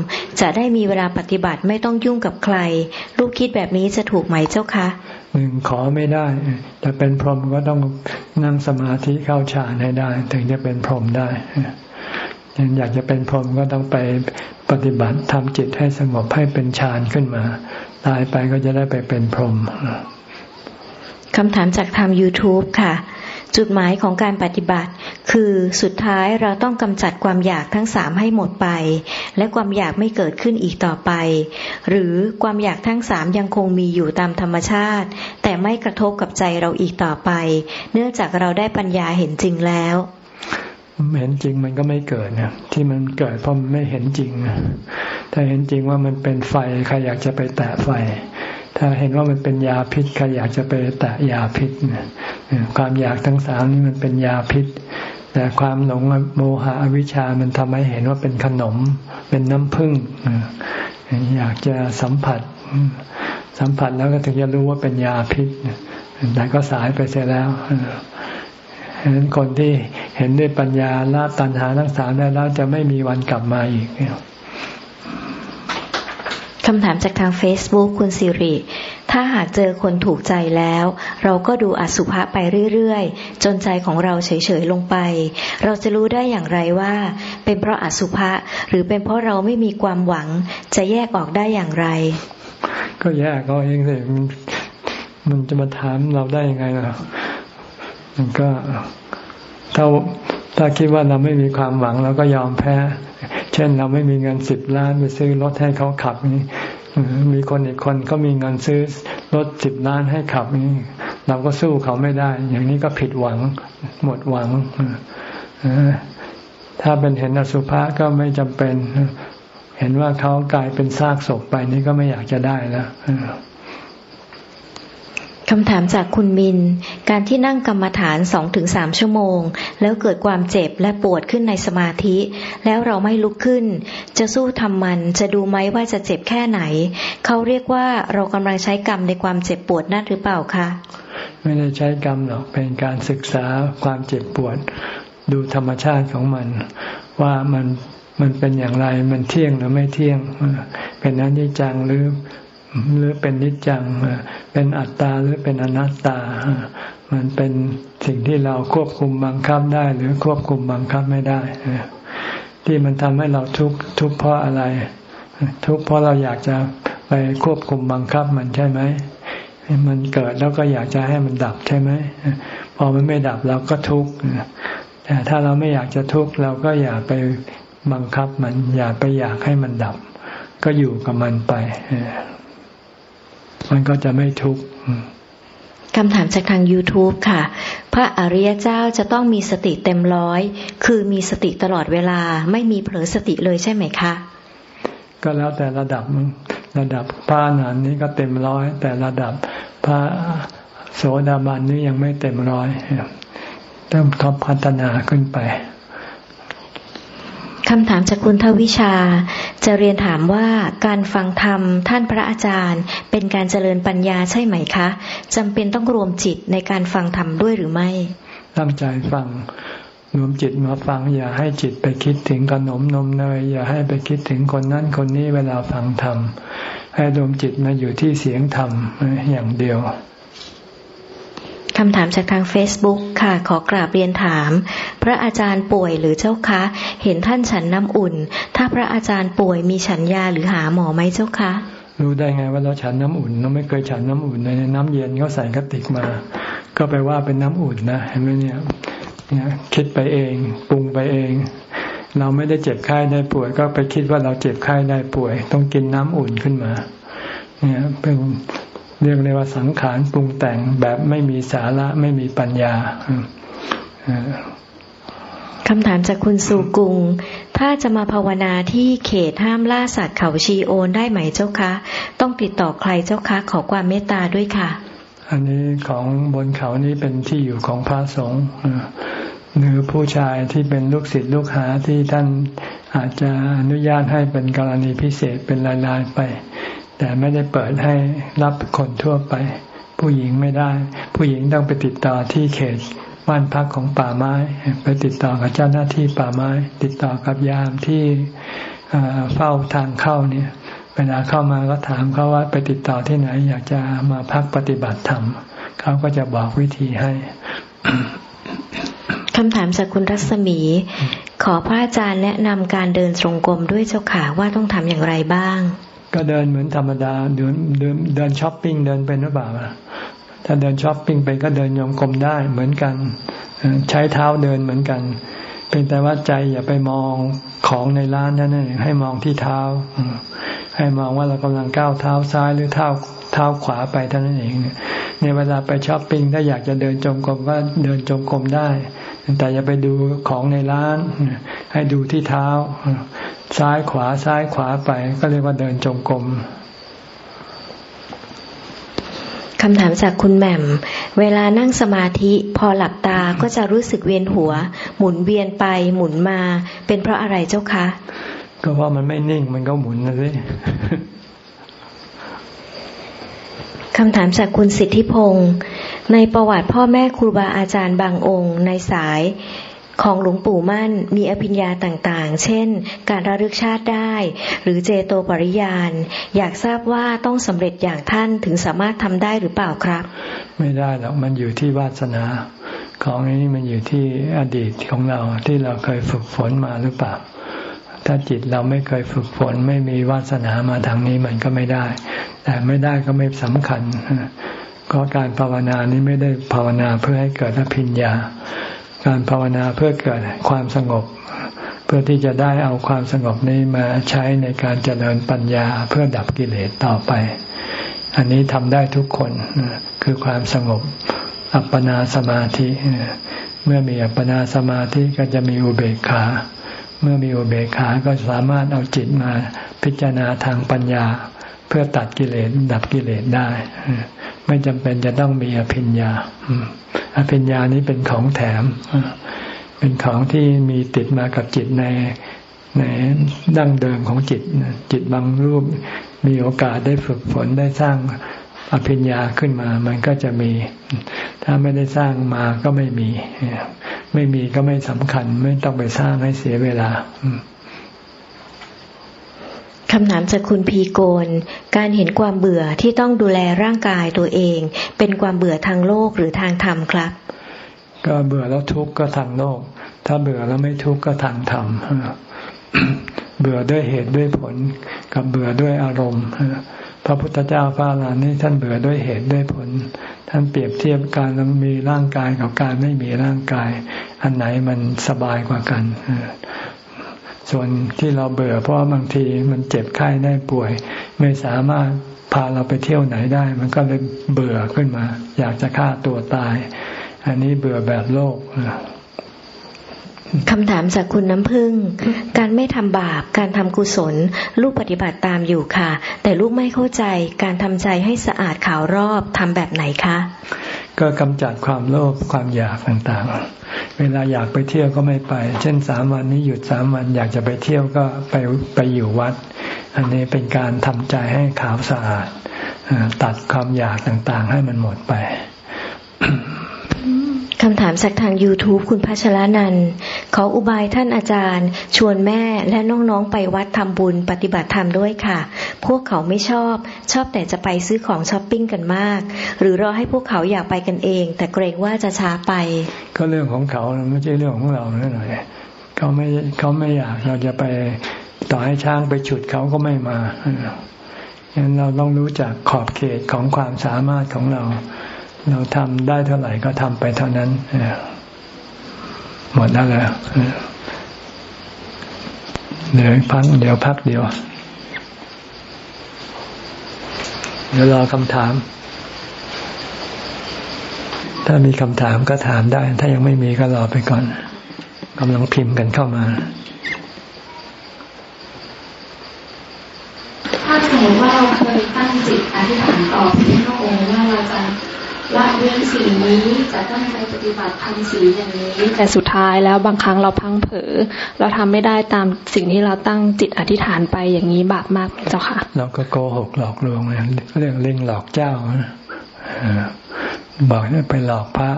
จะได้มีเวลาปฏิบัติไม่ต้องยุ่งกับใคร ลูกคิดแบบนี้จะถูกไหมเจ้าคะหนึ่งขอไม่ได้จะเป็นพรหมก็ต้องนั่งสมาธิเข้าฌานให้ได้ ถึงจะเป็นพรหมได้ยังอยากจะเป็นพรหมก็ต้องไปปฏิบัติทำจิตให้สงบให้เป็นฌานขึ้นมา ตายไปก็จะได้ไปเป็นพรหม คำถามจากทาง YouTube ค่ะ จุดหมายของการปฏิบัติ คือสุดท้ายเราต้องกำจัดความอยากทั้งสามให้หมดไป และความอยากไม่เกิดขึ้นอีกต่อไป หรือความอยากทั้งสามยังคงมีอยู่ตามธรรมชาติ แต่ไม่กระทบกับใจเราอีกต่อไป เนื่องจากเราได้ปัญญาเห็นจริงแล้วเห็นจริงมันก็ไม่เกิดนะที่มันเกิดเพราะมันไม่เห็นจริงถ้าเห็นจริงว่ามันเป็นไฟใครอยากจะไปแตะไฟ ถ้าเห็นว่ามันเป็นยาพิษใครอยากจะไปแตะยาพิษความอยากทั้งสามนี่มันเป็นยาพิษ แต่ความหลงโมหะอวิชามันทำให้เห็นว่าเป็นขนม เป็นน้ำผึ้งอยากจะสัมผัส สัมผัสแล้วก็ถึงจะรู้ว่าเป็นยาพิษแต่ก็สายไปเสียแล้วฉะนั้นคนที่เห็นด้วยปัญญาละตัณหาทั้งสามได้แล้วจะไม่มีวันกลับมาอีก คำถามจากทาง Facebook คุณสิริ ถ้าหากเจอคนถูกใจแล้ว เราก็ดูอสุภะไปเรื่อยๆ จนใจของเราเฉยๆลงไป เราจะรู้ได้อย่างไรว่า เป็นเพราะอสุภะหรือเป็นเพราะเราไม่มีความหวัง จะแยกออกได้อย่างไร ก็แยกก็เองสิมันมันจะมาถามเราได้ยังไงล่ะมันก็ถ้าถ้าคิดว่าเราไม่มีความหวังเราก็ยอมแพ้ เช่นเราไม่มีเงินสิบล้านไปซื้อรถให้เขาขับนี่มีคนอีกคนก็มีเงินซื้อรถสิบล้านให้ขับนี่เราก็สู้เขาไม่ได้ อย่างนี้ก็ผิดหวังหมดหวังถ้าเป็นเห็นอสุภะก็ไม่จำเป็น เห็นว่าเขากลายเป็นซากศพไปนี่ก็ไม่อยากจะได้แล้ว คำถามจากคุณมิน การที่นั่งกรรมฐานสองถึงสามชั่วโมง แล้วเกิดความเจ็บและปวดขึ้นในสมาธิ แล้วเราไม่ลุกขึ้น จะสู้ทำมันจะดูไหมว่าจะเจ็บแค่ไหน เขาเรียกว่าเรากำลังใช้กรรมในความเจ็บปวดนั่นหรือเปล่าคะ ไม่ได้ใช้กรรมหรอกเป็นการศึกษาความเจ็บปวด ดูธรรมชาติของมัน ว่ามันมันเป็นอย่างไรมันเที่ยงหรือไม่เที่ยง เป็นอนิจจังหรือ หรือเป็นนิจจัง เป็นอัตตาหรือเป็นอนัตตา มันเป็นสิ่งที่เราควบคุมบังคับได้ หรือควบคุมบังคับไม่ได้ ที่มันทำให้เราทุกข์ทุกข์เพราะอะไร ทุกข์เพราะเราอยากจะไปควบคุมบังคับมันใช่ไหม มันเกิดแล้วก็อยากจะให้มันดับใช่ไหม พอมันไม่ดับเราก็ทุกข์แต่ถ้าเราไม่อยากจะทุกข์เราก็อย่าไปบังคับมัน อย่าไปอยากให้มันดับ ก็อยู่กับมันไป มันก็จะไม่ทุกข์คำถามจากทาง YouTube ค่ะ พระอริยเจ้าจะต้องมีสติเต็มร้อย คือมีสติตลอดเวลา ไม่มีเผลอสติเลยใช่ไหมคะ ก็แล้วแต่ระดับระดับพระนานนี้ก็เต็มร้อย แต่ระดับพระโสดาบันนี้ยังไม่เต็มร้อยต้องทบพัฒนาขึ้นไป คำถามจากคุณทวิชา จะเรียนถามว่าการฟังธรรมท่านพระอาจารย์ เป็นการเจริญปัญญาใช่ไหมคะจำเป็นต้องรวมจิตในการฟังธรรมด้วยหรือไม่ตั้งใจฟังรวมจิตมาฟัง อย่าให้จิตไปคิดถึงขนมนมเนยอย่าให้ไปคิดถึงคนนั้นคนนี้เวลาฟังธรรมให้รวมจิตมาอยู่ที่เสียงธรรมอย่างเดียว คำถามจากทาง Facebook ค่ะ ขอกราบเรียนถาม พระอาจารย์ป่วยหรือเจ้าคะ เห็นท่านฉันน้ำอุ่น ถ้าพระอาจารย์ป่วยมีฉันยาหรือหาหมอไหมเจ้าคะ รู้ได้ไงว่าเราฉันน้ำอุ่น เราไม่เคยฉันน้ำอุ่นในน้ำเย็นเขาใส่กระติกมา ก็ไปว่าเป็นน้ำอุ่นนะเห็นไหมเนี่ยเนี่ยคิดไปเองปรุงไปเอง เราไม่ได้เจ็บไข้ได้ป่วย ก็ไปคิดว่าเราเจ็บไข้ได้ป่วย ต้องกินน้ำอุ่นขึ้นมาเนี่ยเป็น เรียกเลยว่าสังขารปรุงแต่งแบบไม่มีสาระไม่มีปัญญาคำถามจากคุณสุกุง ถ้าจะมาภาวนาที่เขตห้ามล่าสัตว์เขาชีโอนได้ไหมเจ้าคะ ต้องติดต่อใครเจ้าคะ ขอความเมตตาด้วยค่ะ อันนี้ของบนเขานี้เป็นที่อยู่ของพระสงฆ์หรือผู้ชายที่เป็นลูกศิษย์ลูกหาที่ท่านอาจจะอนุญาตให้เป็นกรณีพิเศษเป็นรายๆไป แต่ไม่ได้เปิดให้รับคนทั่วไป ผู้หญิงไม่ได้ ผู้หญิงต้องไปติดต่อที่เขตบ้านพักของป่าไม้ ไปติดต่อกับเจ้าหน้าที่ป่าไม้ ติดต่อกับยามที่เฝ้าทางเข้าเนี่ยเวลาเข้ามาก็ถามเขาว่าไปติดต่อที่ไหน อยากจะมาพักปฏิบัติธรรมเขาก็จะบอกวิธีให้คำถามจากคุณรัศมี ขอพระอาจารย์แนะนำการเดินทรงกรมด้วยเจ้าขาว่าต้องทำอย่างไรบ้าง ก็เดินเหมือนธรรมดาเดินเดินเดินช้อปปิ้งเดินเป็นหรือเปล่าถ้าเดินช้อปปิ้งไปก็เดินจงกรมได้เหมือนกัน ใช้เท้าเดินเหมือนกันเป็นแต่ว่าใจอย่าไปมองของในร้านนั่นเองให้มองที่เท้า ให้มองว่าเรากำลังก้าวเท้าซ้ายหรือเท้าเท้าขวาไปเท่านั้นเองในเวลาไปช้อปปิ้งถ้าอยากจะเดินจงกรมก็เดินจงกรมได้ แต่อย่าไปดูของในร้าน ให้ดูที่เท้า ซ้ายขวาซ้ายขวาไป ก็เรียกว่าเดินจงกรมคำถามจากคุณแหม่ม เวลานั่งสมาธิพอหลับตาก็จะรู้สึกเวียนหัว หมุนเวียนไปหมุนมา เป็นเพราะอะไรเจ้าคะ ก็เพราะมันไม่นิ่งมันก็หมุนนะสิคำถามจากคุณสิทธิพงศ์ในประวัติพ่อแม่ครูบาอาจารย์บางองค์ในสาย ของหลวงปู่มั่นมีอภิญญาต่างๆ เช่น การระลึกชาติได้ หรือเจโตปริยาน อยากทราบว่าต้องสำเร็จอย่างท่านถึงสามารถทำได้หรือเปล่าครับ ไม่ได้หรอกมันอยู่ที่วาสนา ของนี้มันอยู่ที่อดีตของเราที่เราเคยฝึกฝนมาหรือเปล่า ถ้าจิตเราไม่เคยฝึกฝน ไม่มีวาสนามาทางนี้มันก็ไม่ได้ แต่ไม่ได้ก็ไม่สำคัญก็การภาวนานี้ไม่ได้ภาวนาเพื่อให้เกิดอภิญญา การภาวนาเพื่อเกิดความสงบ เพื่อที่จะได้เอาความสงบนี้มาใช้ในการเจริญปัญญาเพื่อดับกิเลสต่อไป อันนี้ทำได้ทุกคนคือความสงบอัปปนาสมาธิ เมื่อมีอัปปนาสมาธิก็จะมีอุเบกขา เมื่อมีอุเบกขาก็สามารถเอาจิตมาพิจารณาทางปัญญา พื่อตัดกิเลสดับกิเลสได้ ไม่จำเป็นจะต้องมีอภิญญาอภิญญานี้เป็นของแถม เป็นของที่มีติดมากับจิตในในดั้งเดิมของจิต จิตบางรูปมีโอกาสได้ฝึกฝนได้สร้างอภิญญาขึ้นมา มันก็จะมี ถ้าไม่ได้สร้างมาก็ไม่มี ไม่มีก็ไม่สำคัญ ไม่ต้องไปสร้างให้เสียเวลา คำถามจากคุณพีโกน การเห็นความเบื่อที่ต้องดูแลร่างกายตัวเอง เป็นความเบื่อทางโลกหรือทางธรรมครับ ก็เบื่อแล้วทุกข์ก็ทางโลก ถ้าเบื่อแล้วไม่ทุกข์ก็ทางธรรมเบื่อด้วยเหตุด้วยผล กับเบื่อด้วยอารมณ์พระพุทธเจ้าพระอรหันต์นี่ท่านเบื่อด้วยเหตุด้วยผล ท่านเปรียบเทียบการมีร่างกายกับการไม่มีร่างกาย อันไหนมันสบายกว่ากัน ส่วนที่เราเบื่อเพราะบางทีมันเจ็บไข้ได้ป่วย ไม่สามารถพาเราไปเที่ยวไหนได้ มันก็เลยเบื่อขึ้นมา อยากจะฆ่าตัวตาย อันนี้เบื่อแบบโลก คำถามจากคุณน้ำพึ่ง การไม่ทำบาป การทำกุศล ลูกปฏิบัติตามอยู่ค่ะ แต่ลูกไม่เข้าใจการทำใจให้สะอาดขาวรอบทำแบบไหนคะ ก็กำจัดความโลภความอยากต่างๆ เวลาอยากไปเที่ยวก็ไม่ไป เช่นสามวันนี้หยุดสามวันอยากจะไปเที่ยวก็ไปไปอยู่วัด อันนี้เป็นการทำใจให้ขาวสะอาด ตัดความอยากต่างๆ ให้มันหมดไป คำถามจากทาง YouTube คุณพัชรนันขออุบายท่านอาจารย์ ชวนแม่และน้องๆไปวัดทำบุญปฏิบัติธรรมด้วยค่ะ พวกเขาไม่ชอบชอบแต่จะไปซื้อของช้อปปิ้งกันมาก หรือรอให้พวกเขาอยากไปกันเอง แต่เกรงว่าจะช้าไป ก็เรื่องของเขาไม่ใช่เรื่องของเราแน่นอนเขาไม่เขาไม่อยากเราจะไปต่อให้ช้างไปฉุดเขาก็ไม่มาฉะนั้นเราต้องรู้จักขอบเขตของความสามารถของเรา เราทำได้เท่าไหร่ก็ทำไปเท่านั้นหมดแล้วแหละเดี๋ยวพักเดี๋ยวพักเดียว เดี๋ยวรอคำถาม ถ้ามีคำถามก็ถามได้ ถ้ายังไม่มีก็รอไปก่อนกำลังพิมพ์กันเข้ามาถ้าสมมติว่า ละเว้นสิ่งนี้จะตั้งใจปฏิบัติทำสิ่งอย่างนี้ แต่สุดท้ายแล้วบางครั้งเราพังเผลอเราทำไม่ได้ตามสิ่งที่เราตั้งจิตอธิษฐานไปอย่างนี้บาปมากเจ้าค่ะ เราก็โกหกหลอกลวงเรื่องเล่งหลอกเจ้าบอกให้ไปหลอกพระ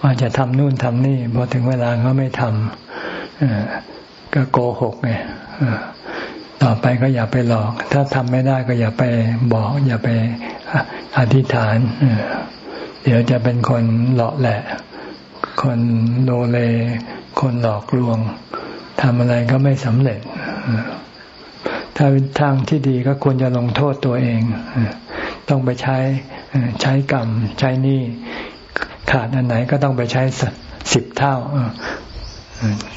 ว่าจะทำนู่นทำนี่พอถึงเวลาก็ไม่ทำก็โกหกไงต่อไปก็อย่าไปหลอก ถ้าทำไม่ได้ก็อย่าไปบอก อย่าไปอธิษฐาน เดี๋ยวจะเป็นคนหลอกแหละ คนโลเล คนหลอกลวงทำอะไรก็ไม่สำเร็จ ถ้าทางที่ดีก็ควรจะลงโทษตัวเอง ต้องไปใช้ใช้กรรม ใช้นี่ขาดอันไหนก็ต้องไปใช้สิบเท่า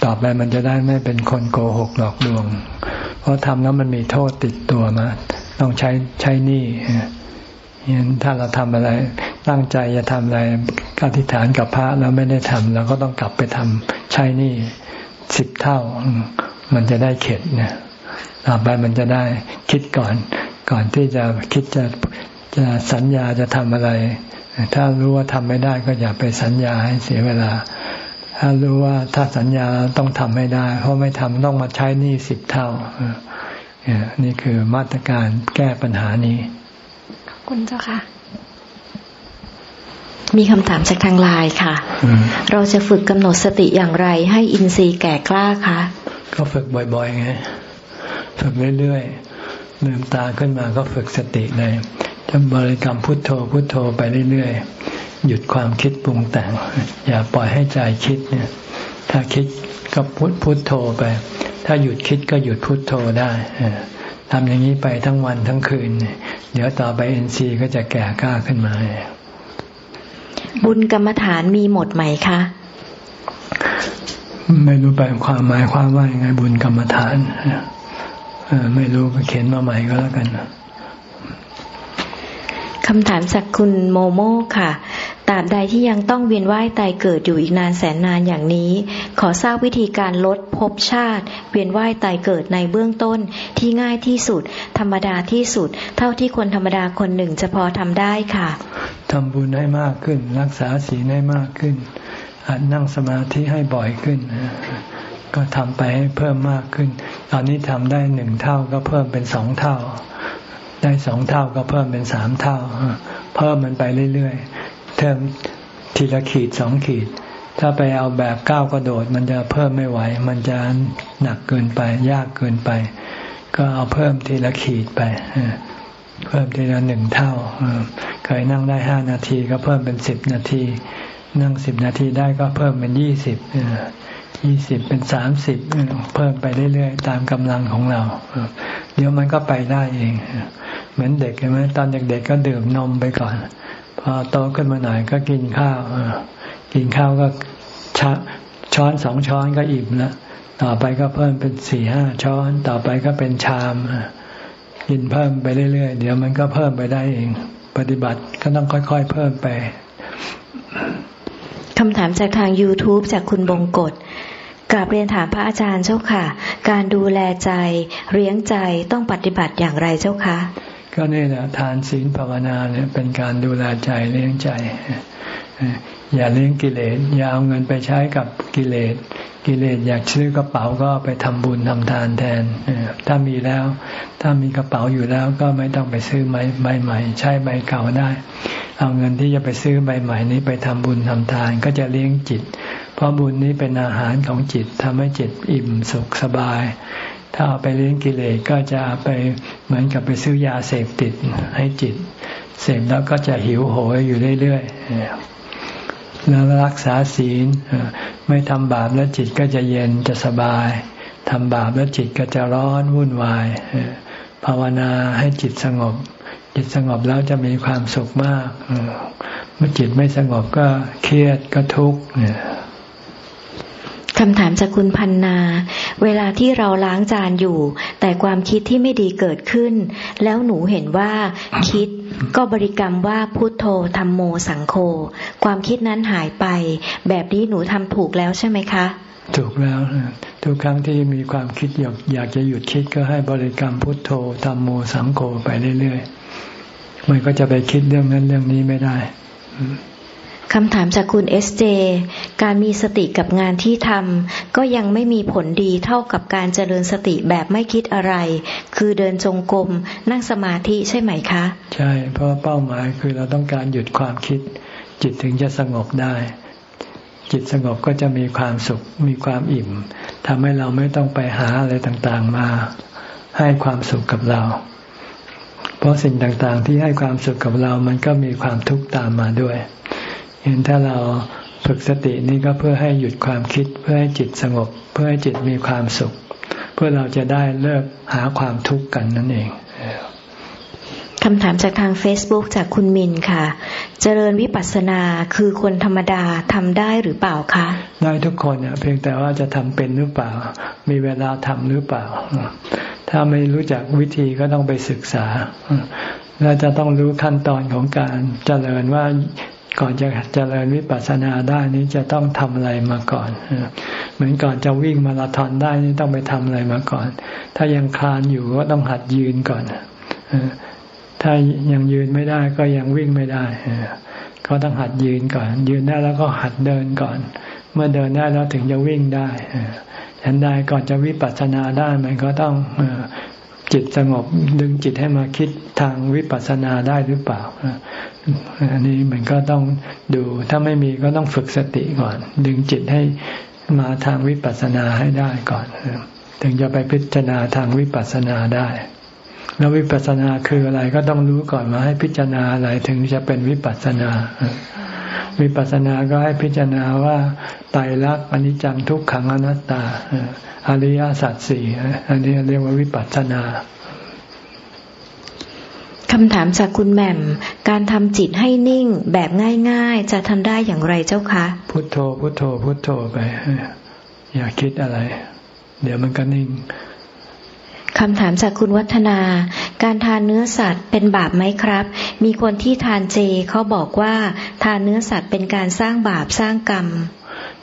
ต่อไปมันจะได้ไม่เป็นคนโกหกหลอกลวง เพราะทำแล้วมันมีโทษติดตัวมา ต้องใช้ใช้นี่ ยันถ้าเราทำอะไร ตั้งใจจะทำอะไรอธิษฐานกับพระแล้วไม่ได้ทำเราก็ต้องกลับไปทำใช้นี่สิบเท่า มันจะได้เข็ดเนี่ยต่อไปมันจะได้คิดก่อน ก่อนที่จะคิดจะจะสัญญาจะทำอะไร ถ้ารู้ว่าทำไม่ได้ก็อย่าไปสัญญาให้เสียเวลา ถ้ารู้ว่าถ้าสัญญาต้องทำให้ได้ เพราะไม่ทำต้องมาใช้นี่สิบเท่านี่คือมาตรการแก้ปัญหานี้ คุณเจ้าค่ะ มีคำถามจากทางไลน์ค่ะ เราจะฝึกกำหนดสติอย่างไร ให้อินทรีย์แก่กล้าคะ ก็ฝึกบ่อยๆไง ฝึกเรื่อยๆลืมตาขึ้นมาก็ฝึกสติเลยจะบริกรรมพุทโธพุทโธไปเรื่อยๆ หยุดความคิดปรุงแต่ง อย่าปล่อยให้ใจคิดเนี่ย ถ้าคิดก็พุทพุทโธไป ถ้าหยุดคิดก็หยุดพุทโธได้ ทำอย่างนี้ไปทั้งวันทั้งคืน เดี๋ยวต่อไปเอ็นซีก็จะแก่กล้าขึ้นมา บุญกรรมฐานมีหมดไหมคะ ไม่รู้ไปความหมายความว่ายังไงบุญกรรมฐานไม่รู้ก็เขียนมาใหม่ก็แล้วกัน คำถามจากคุณโมโม่ค่ะ ตราบใดที่ยังต้องเวียนว่ายตายเกิดอยู่อีกนานแสนนานอย่างนี้ ขอทราบวิธีการลดภพชาติ เวียนว่ายตายเกิดในเบื้องต้นที่ง่ายที่สุด ธรรมดาที่สุด เท่าที่คนธรรมดาคนหนึ่งจะพอทำได้ค่ะทำบุญให้มากขึ้น รักษาศีลให้มากขึ้นอาจนั่งสมาธิให้บ่อยขึ้น ก็ทำไปให้เพิ่มมากขึ้น ตอนนี้ทำได้หนึ่งเท่าก็เพิ่มเป็นสองเท่า ได้สองเท่าก็เพิ่มเป็นสามเท่า เพิ่มมันไปเรื่อยๆเทิมทีละขีดสองขีด ถ้าไปเอาแบบก้าวกระโดด มันจะเพิ่มไม่ไหว มันจะหนักเกินไป ยากเกินไป ก็เอาเพิ่มทีละขีดไปเพิ่มทีละหนึ่งเท่าเคยนั่งได้ห้านาทีก็เพิ่มเป็นสิบนาที นั่งสิบนาทีได้ก็เพิ่มเป็นยี่สิบยี่สิบเป็นสามสิบเพิ่มไปเรื่อยๆ ตามกำลังของเรา เดี๋ยวมันก็ไปได้เอง เหมือนเด็กใช่ไหมตอนเด็กๆก็ดื่มนมไปก่อน พอโตขึ้นมาหน่อยก็กินข้าวกินข้าวก็ช้อนสองช้อนก็อิ่มแล้วต่อไปก็เพิ่มเป็นสี่ห้าช้อน ต่อไปก็เป็นชามกินเพิ่มไปเรื่อยๆ เดี๋ยวมันก็เพิ่มไปได้เอง ปฏิบัติก็ต้องค่อยๆ เพิ่มไปคำถามจากทาง YouTube จากคุณบงกฎกราบเรียนถามพระอาจารย์เจ้าค่ะ การดูแลใจเลี้ยงใจต้องปฏิบัติอย่างไรเจ้าคะ ก็นี่แหละทานศีลภาวนาเนี่ยเป็นการดูแลใจเลี้ยงใจ อย่าเลี้ยงกิเลสอย่าเอาเงินไปใช้กับกิเลส กิเลสอยากซื้อกระเป๋าก็ไปทำบุญทำทานแทน ถ้ามีแล้ว ถ้ามีกระเป๋าอยู่แล้วก็ไม่ต้องไปซื้อใบใบใหม่ ใช้ใบเก่าได้ เอาเงินที่จะไปซื้อใบใหม่นี้ไปทำบุญทำทานก็จะเลี้ยงจิต เพราะบุญนี้เป็นอาหารของจิตทำให้จิตอิ่มสุขสบาย ถ้าเอาไปเลี้ยงกิเลสก็จะไปเหมือนกับไปซื้อยาเสพติดให้จิต เสพแล้วก็จะหิวโหยอยู่เรื่อยๆแล้วรักษาศีลไม่ทำบาปแล้วจิตก็จะเย็นจะสบายทำบาปแล้วจิตก็จะร้อนวุ่นวายภาวนาให้จิตสงบ จิตสงบแล้วจะมีความสุขมากเมื่อจิตไม่สงบก็เครียดก็ทุกข์ำถามจากคุณพันนา เวลาที่เราล้างจานอยู่ แต่ความคิดที่ไม่ดีเกิดขึ้น แล้วหนูเห็นว่าคิดก็บริกรรมว่าพุโทโธธรรมโมสังโฆความคิดนั้นหายไป แบบนี้หนูทำถูกแล้วใช่ไหมคะ ถูกแล้วทุกครั้งที่มีความคิดอยากอยากจะหยุดคิดก็ให้บริกรรมพุทโธธรรมโมสังโฆไปเรื่อยๆมันก็จะไปคิดเรื่องนั้นเรื่องนี้ไม่ได้ คำถามจากคุณเอสเจ การมีสติกับงานที่ทำก็ยังไม่มีผลดีเท่ากับการเจริญสติแบบไม่คิดอะไร คือเดินจงกรมนั่งสมาธิใช่ไหมคะ ใช่ เพราะเป้าหมายคือเราต้องการหยุดความคิด จิตถึงจะสงบได้ จิตสงบก็จะมีความสุข มีความอิ่มทำให้เราไม่ต้องไปหาอะไรต่างๆมา ให้ความสุขกับเรา เพราะสิ่งต่างๆที่ให้ความสุขกับเรามันก็มีความทุกข์ตามมาด้วย เห็นถ้าเราฝึกสตินี่ก็เพื่อให้หยุดความคิด เพื่อให้จิตสงบ เพื่อให้จิตมีความสุข เพื่อเราจะได้เลิกหาความทุกข์กันนั่นเองคำถามจากทาง Facebook จากคุณมินค่ะ เจริญวิปัสสนาคือคนธรรมดาทำได้หรือเปล่าคะ ได้ทุกคนเนี่ยเพียงแต่ว่าจะทำเป็นหรือเปล่า มีเวลาทำหรือเปล่า ถ้าไม่รู้จักวิธีก็ต้องไปศึกษา แล้วจะต้องรู้ขั้นตอนของการเจริญว่า ก่อนจะจะเจริญวิปัสสนาได้นี้จะต้องทำอะไรมาก่อน เหมือนก่อนจะวิ่งมาราธอนได้นี่ต้องไปทำอะไรมาก่อน ถ้ายังคลานอยู่ก็ต้องหัดยืนก่อน ถ้ายังยืนไม่ได้ก็ยังวิ่งไม่ได้ ก็ต้องหัดยืนก่อน ยืนได้แล้วก็หัดเดินก่อน เมื่อเดินได้แล้วถึงจะวิ่งได้ฉันได้ก่อนจะวิปัสสนาได้มันก็ต้อง จิตสงบดึงจิตให้มาคิดทางวิปัสสนาได้หรือเปล่าอันนี้มันก็ต้องดู ถ้าไม่มีก็ต้องฝึกสติก่อน ดึงจิตให้มาทางวิปัสสนาให้ได้ก่อน ถึงจะไปพิจารณาทางวิปัสสนาได้ แล้ววิปัสสนาคืออะไรก็ต้องรู้ก่อนมาให้พิจารณาอะไรถึงจะเป็นวิปัสสนา วิปัสสนาก็ให้พิจารณาว่าไตรลักษณ์อนิจจังทุกขังอนัตตาอริยสัจสี่อันนี้เรียกว่าวิปัสสนาคำถามจากคุณแหม่ม การทำจิตให้นิ่งแบบง่าย ๆ จะทำได้อย่างไรเจ้าคะ พุทโธ พุทโธ พุทโธไป อย่าคิดอะไร เดี๋ยวมันก็นิ่ง คำถามจากคุณวัฒนา การทานเนื้อสัตว์เป็นบาปไหมครับ มีคนที่ทานเจเขาบอกว่าทานเนื้อสัตว์เป็นการสร้างบาปสร้างกรรม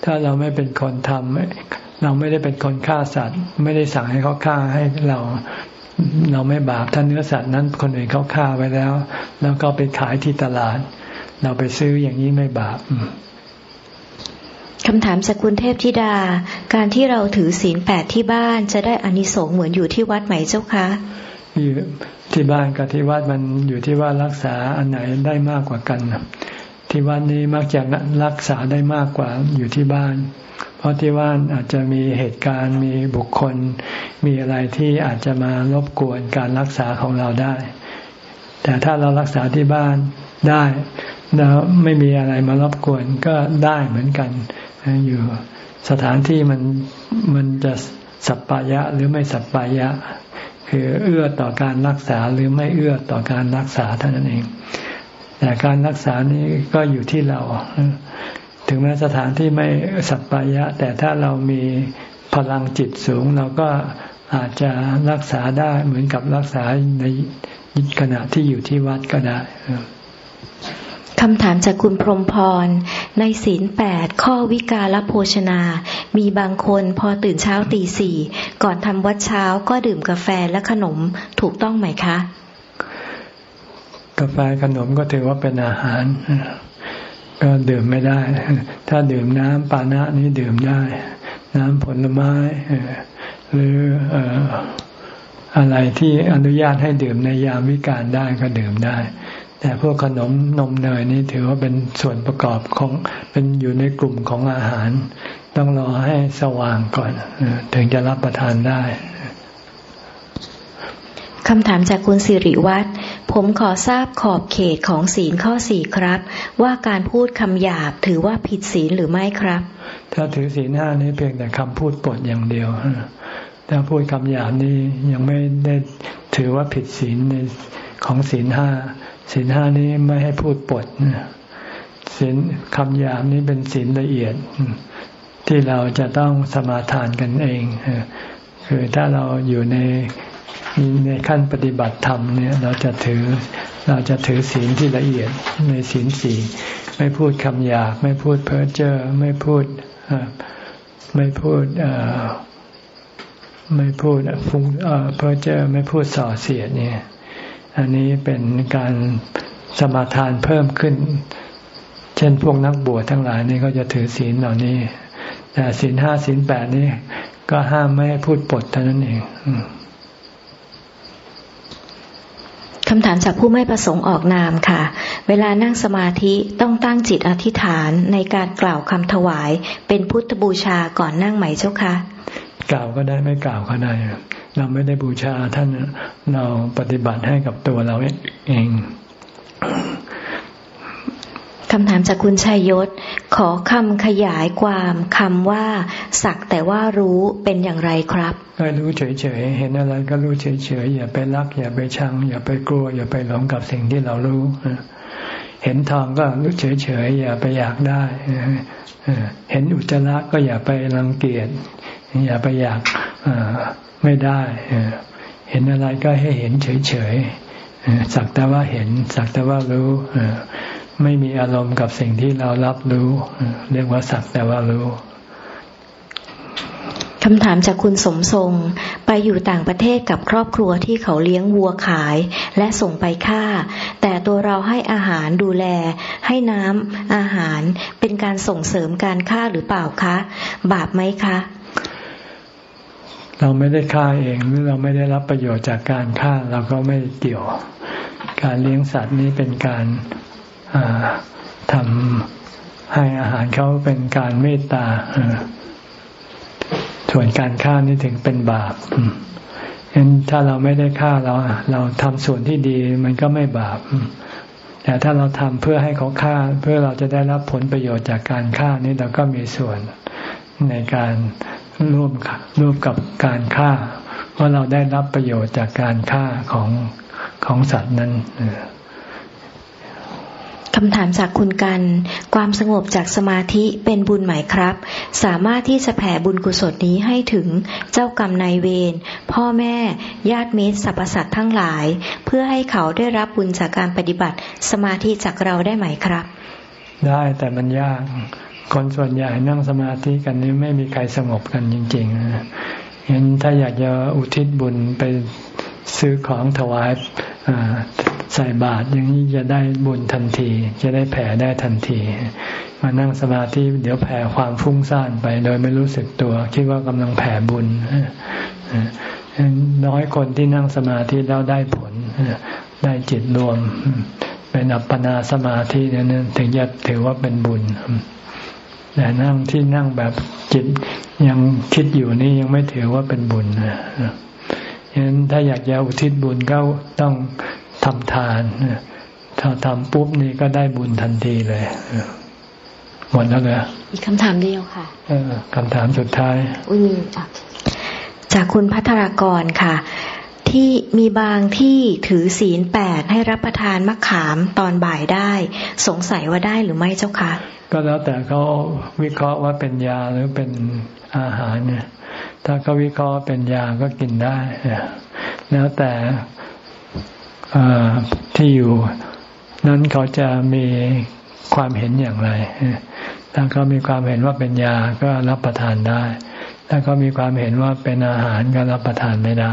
ถ้าเราไม่เป็นคนทำเราไม่ได้เป็นคนฆ่าสัตว์ ไม่ได้สั่งให้เขาฆ่าให้เราเราไม่บาปถ้าเนื้อสัตว์นั้นคนอื่นเขาฆ่าไว้แล้ว แล้วก็ไปขายที่ตลาด เราไปซื้ออย่างนี้ไม่บาป คำถามสกุลเทพธิดา การที่เราถือศีลแปดที่บ้านจะได้อานิสงส์เหมือนอยู่ที่วัดไหมเจ้าคะอยู่ที่บ้านกับที่วัดมันอยู่ที่ว่ารักษาอันไหนได้มากกว่ากันที่วัดนี้มักจะรักษาได้มากกว่าอยู่ที่บ้าน เพราะที่ว่านอาจจะมีเหตุการณ์มีบุคคล มีอะไรที่อาจจะมารบกวนการรักษาของเราได้ แต่ถ้าเรารักษาที่บ้านได้แล้วไม่มีอะไรมารบกวนก็ได้เหมือนกัน อยู่สถานที่มันมันจะสัปปายะหรือไม่สัปปายะ คือเอื้อต่อการรักษาหรือไม่เอื้อต่อการรักษาเท่านั้นเอง แต่การรักษานี้ก็อยู่ที่เรา ถึงแม้สถานที่ไม่สัปปายะ แต่ถ้าเรามีพลังจิตสูง เราก็อาจจะรักษาได้เหมือนกับรักษาในขณะที่อยู่ที่วัดก็ได้ คำถามจากคุณพรมพร ในศีลแปดข้อวิกาลโภชนา มีบางคนพอตื่นเช้าตีสี่ก่อนทำวัดเช้าก็ดื่มกาแฟและขนมถูกต้องไหมคะ กาแฟขนมก็ถือว่าเป็นอาหาร ก็ดื่มไม่ได้ ถ้าดื่มน้ำปานะนี้ดื่มได้ น้ำผลไม้ หรืออะไรที่อนุญาตให้ดื่มในยามวิการได้ก็ดื่มได้ แต่พวกขนมนมเนยนี่ถือว่าเป็นส่วนประกอบของเป็นอยู่ในกลุ่มของอาหาร ต้องรอให้สว่างก่อนถึงจะรับประทานได้คำถามจากคุณสิริวัตรผมขอทราบขอบเขตของศีลข้อสี่ครับ ว่าการพูดคำหยาบถือว่าผิดศีลหรือไม่ครับ ถ้าถือศีลห้านี้เพียงแต่คำพูดปดอย่างเดียวถ้าพูดคำหยาบนี้ยังไม่ได้ถือว่าผิดศีลในของศีลห้า ศีลห้านี้ไม่ให้พูดปดศีลคำหยาบนี้เป็นศีลละเอียด ที่เราจะต้องสมาทานกันเองคือถ้าเราอยู่ในในขั้นปฏิบัติธรรมเนี่ยเราจะถือเราจะถือศีลที่ละเอียดในศีลสี่ไม่พูดคำหยาบไม่พูดเพ้อเจ้อไม่พูดไม่พูดไม่พูดฟุ้งเพ้อเจ้อไม่พูดส่อเสียดเนี่ย อันนี้เป็นการสมาทานเพิ่มขึ้น เช่นพวกนักบวชทั้งหลายนี่ก็จะถือศีลเหล่านี้ แต่ศีลห้าศีลแปดนี่ก็ห้ามไม่ให้พูดปดเท่านั้นเองคำถามจากผู้ไม่ประสงค์ออกนามค่ะ เวลานั่งสมาธิต้องตั้งจิตอธิษฐานในการกล่าวคำถวาย เป็นพุทธบูชาก่อนนั่งไหมเจ้าคะ กล่าวก็ได้ไม่กล่าวก็ได้ เราไม่ได้บูชาท่านเราปฏิบัติให้กับตัวเราเองคำถามจากคุณชัยยศ ขอคำขยายความคำว่า สักแต่ว่ารู้เป็นอย่างไรครับก็รู้เฉยๆ เห็นอะไรก็รู้เฉยๆ อย่าไปรัก อย่าไปชัง อย่าไปกลัว อย่าไปหลงกับสิ่งที่เรารู้ เห็นทองก็รู้เฉยๆ อย่าไปอยากได้ เห็นอุจจาระก็อย่าไปรังเกียจ อย่าไปอยาก ไม่ได้ เห็นอะไรก็ให้เห็นเฉยๆสักแต่ว่าเห็นสักแต่ว่ารู้ไม่มีอารมณ์กับสิ่งที่เรารับรู้ เรียกว่าสักแต่ว่ารู้คำถามจากคุณสมทรง ไปอยู่ต่างประเทศกับครอบครัวที่เขาเลี้ยงวัวขาย และส่งไปฆ่า แต่ตัวเราให้อาหารดูแล ให้น้ำอาหารเป็นการส่งเสริมการฆ่าหรือเปล่าคะ บาปไหมคะ เราไม่ได้ฆ่าเองหรือเราไม่ได้รับประโยชน์จากการฆ่าเราก็ไม่เกี่ยว การเลี้ยงสัตว์นี้เป็นการทำให้อาหารเขาเป็นการเมตตาส่วนการฆ่านี่ถึงเป็นบาปฉะนั้นถ้าเราไม่ได้ฆ่าเรา เราทำส่วนที่ดีมันก็ไม่บาปแต่ถ้าเราทำเพื่อให้เขาฆ่า เพื่อเราจะได้รับผลประโยชน์จากการฆ่านี่เราก็มีส่วนในการ ร่วมร่วมกับการฆ่า เพราะเราได้รับประโยชน์จากการฆ่าของของสัตว์นั้นคำถามจากคุณกัน ความสงบจากสมาธิเป็นบุญไหมครับ สามารถที่จะแผ่บุญกุศลนี้ให้ถึงเจ้ากรรมนายเวรพ่อแม่ญาติมิตรสรรพสัตว์ทั้งหลาย เพื่อให้เขาได้รับบุญจากการปฏิบัติสมาธิจากเราได้ไหมครับ ได้แต่มันยาก คนส่วนใหญ่นั่งสมาธิกันนี้ไม่มีใครสงบกันจริงๆนะเห็นถ้าอยากจะอุทิศบุญไปซื้อของถวายใส่บาตรอย่างนี้จะได้บุญทันที จะได้แผ่ได้ทันที มานั่งสมาธิเดี๋ยวแผ่ความฟุ้งซ่านไป โดยไม่รู้สึกตัว คิดว่ากำลังแผ่บุญน้อยคนที่นั่งสมาธิแล้วได้ผลได้จิตรวม เป็นอัปปนาสมาธินั้นถึงจะถือว่าเป็นบุญ แต่นั่งที่นั่งแบบจิตยังคิดอยู่นี่ยังไม่ถือว่าเป็นบุญนะฉะนั้นถ้าอยากจะอุทิศบุญก็ต้องทำทานถ้าทำปุ๊บนี่ก็ได้บุญทันทีเลยหมดแล้วเหรออีกคำถามเดียวค่ะคำถามสุดท้ายอุ้ยจากคุณพัทรากรค่ะ ที่มีบางที่ถือศีลแปดให้รับประทานมะขามตอนบ่ายได้ สงสัยว่าได้หรือไม่เจ้าคะ ก็แล้วแต่เขาวิเคราะห์ว่าเป็นยาหรือเป็นอาหารเนี่ย ถ้าเขาวิเคราะห์เป็นยาก็กินได้แล้วแต่ที่อยู่นั้นเขาจะมีความเห็นอย่างไร ถ้าเขามีความเห็นว่าเป็นยาก็รับประทานได้ ถ้าเขามีความเห็นว่าเป็นอาหารก็รับประทานไม่ได้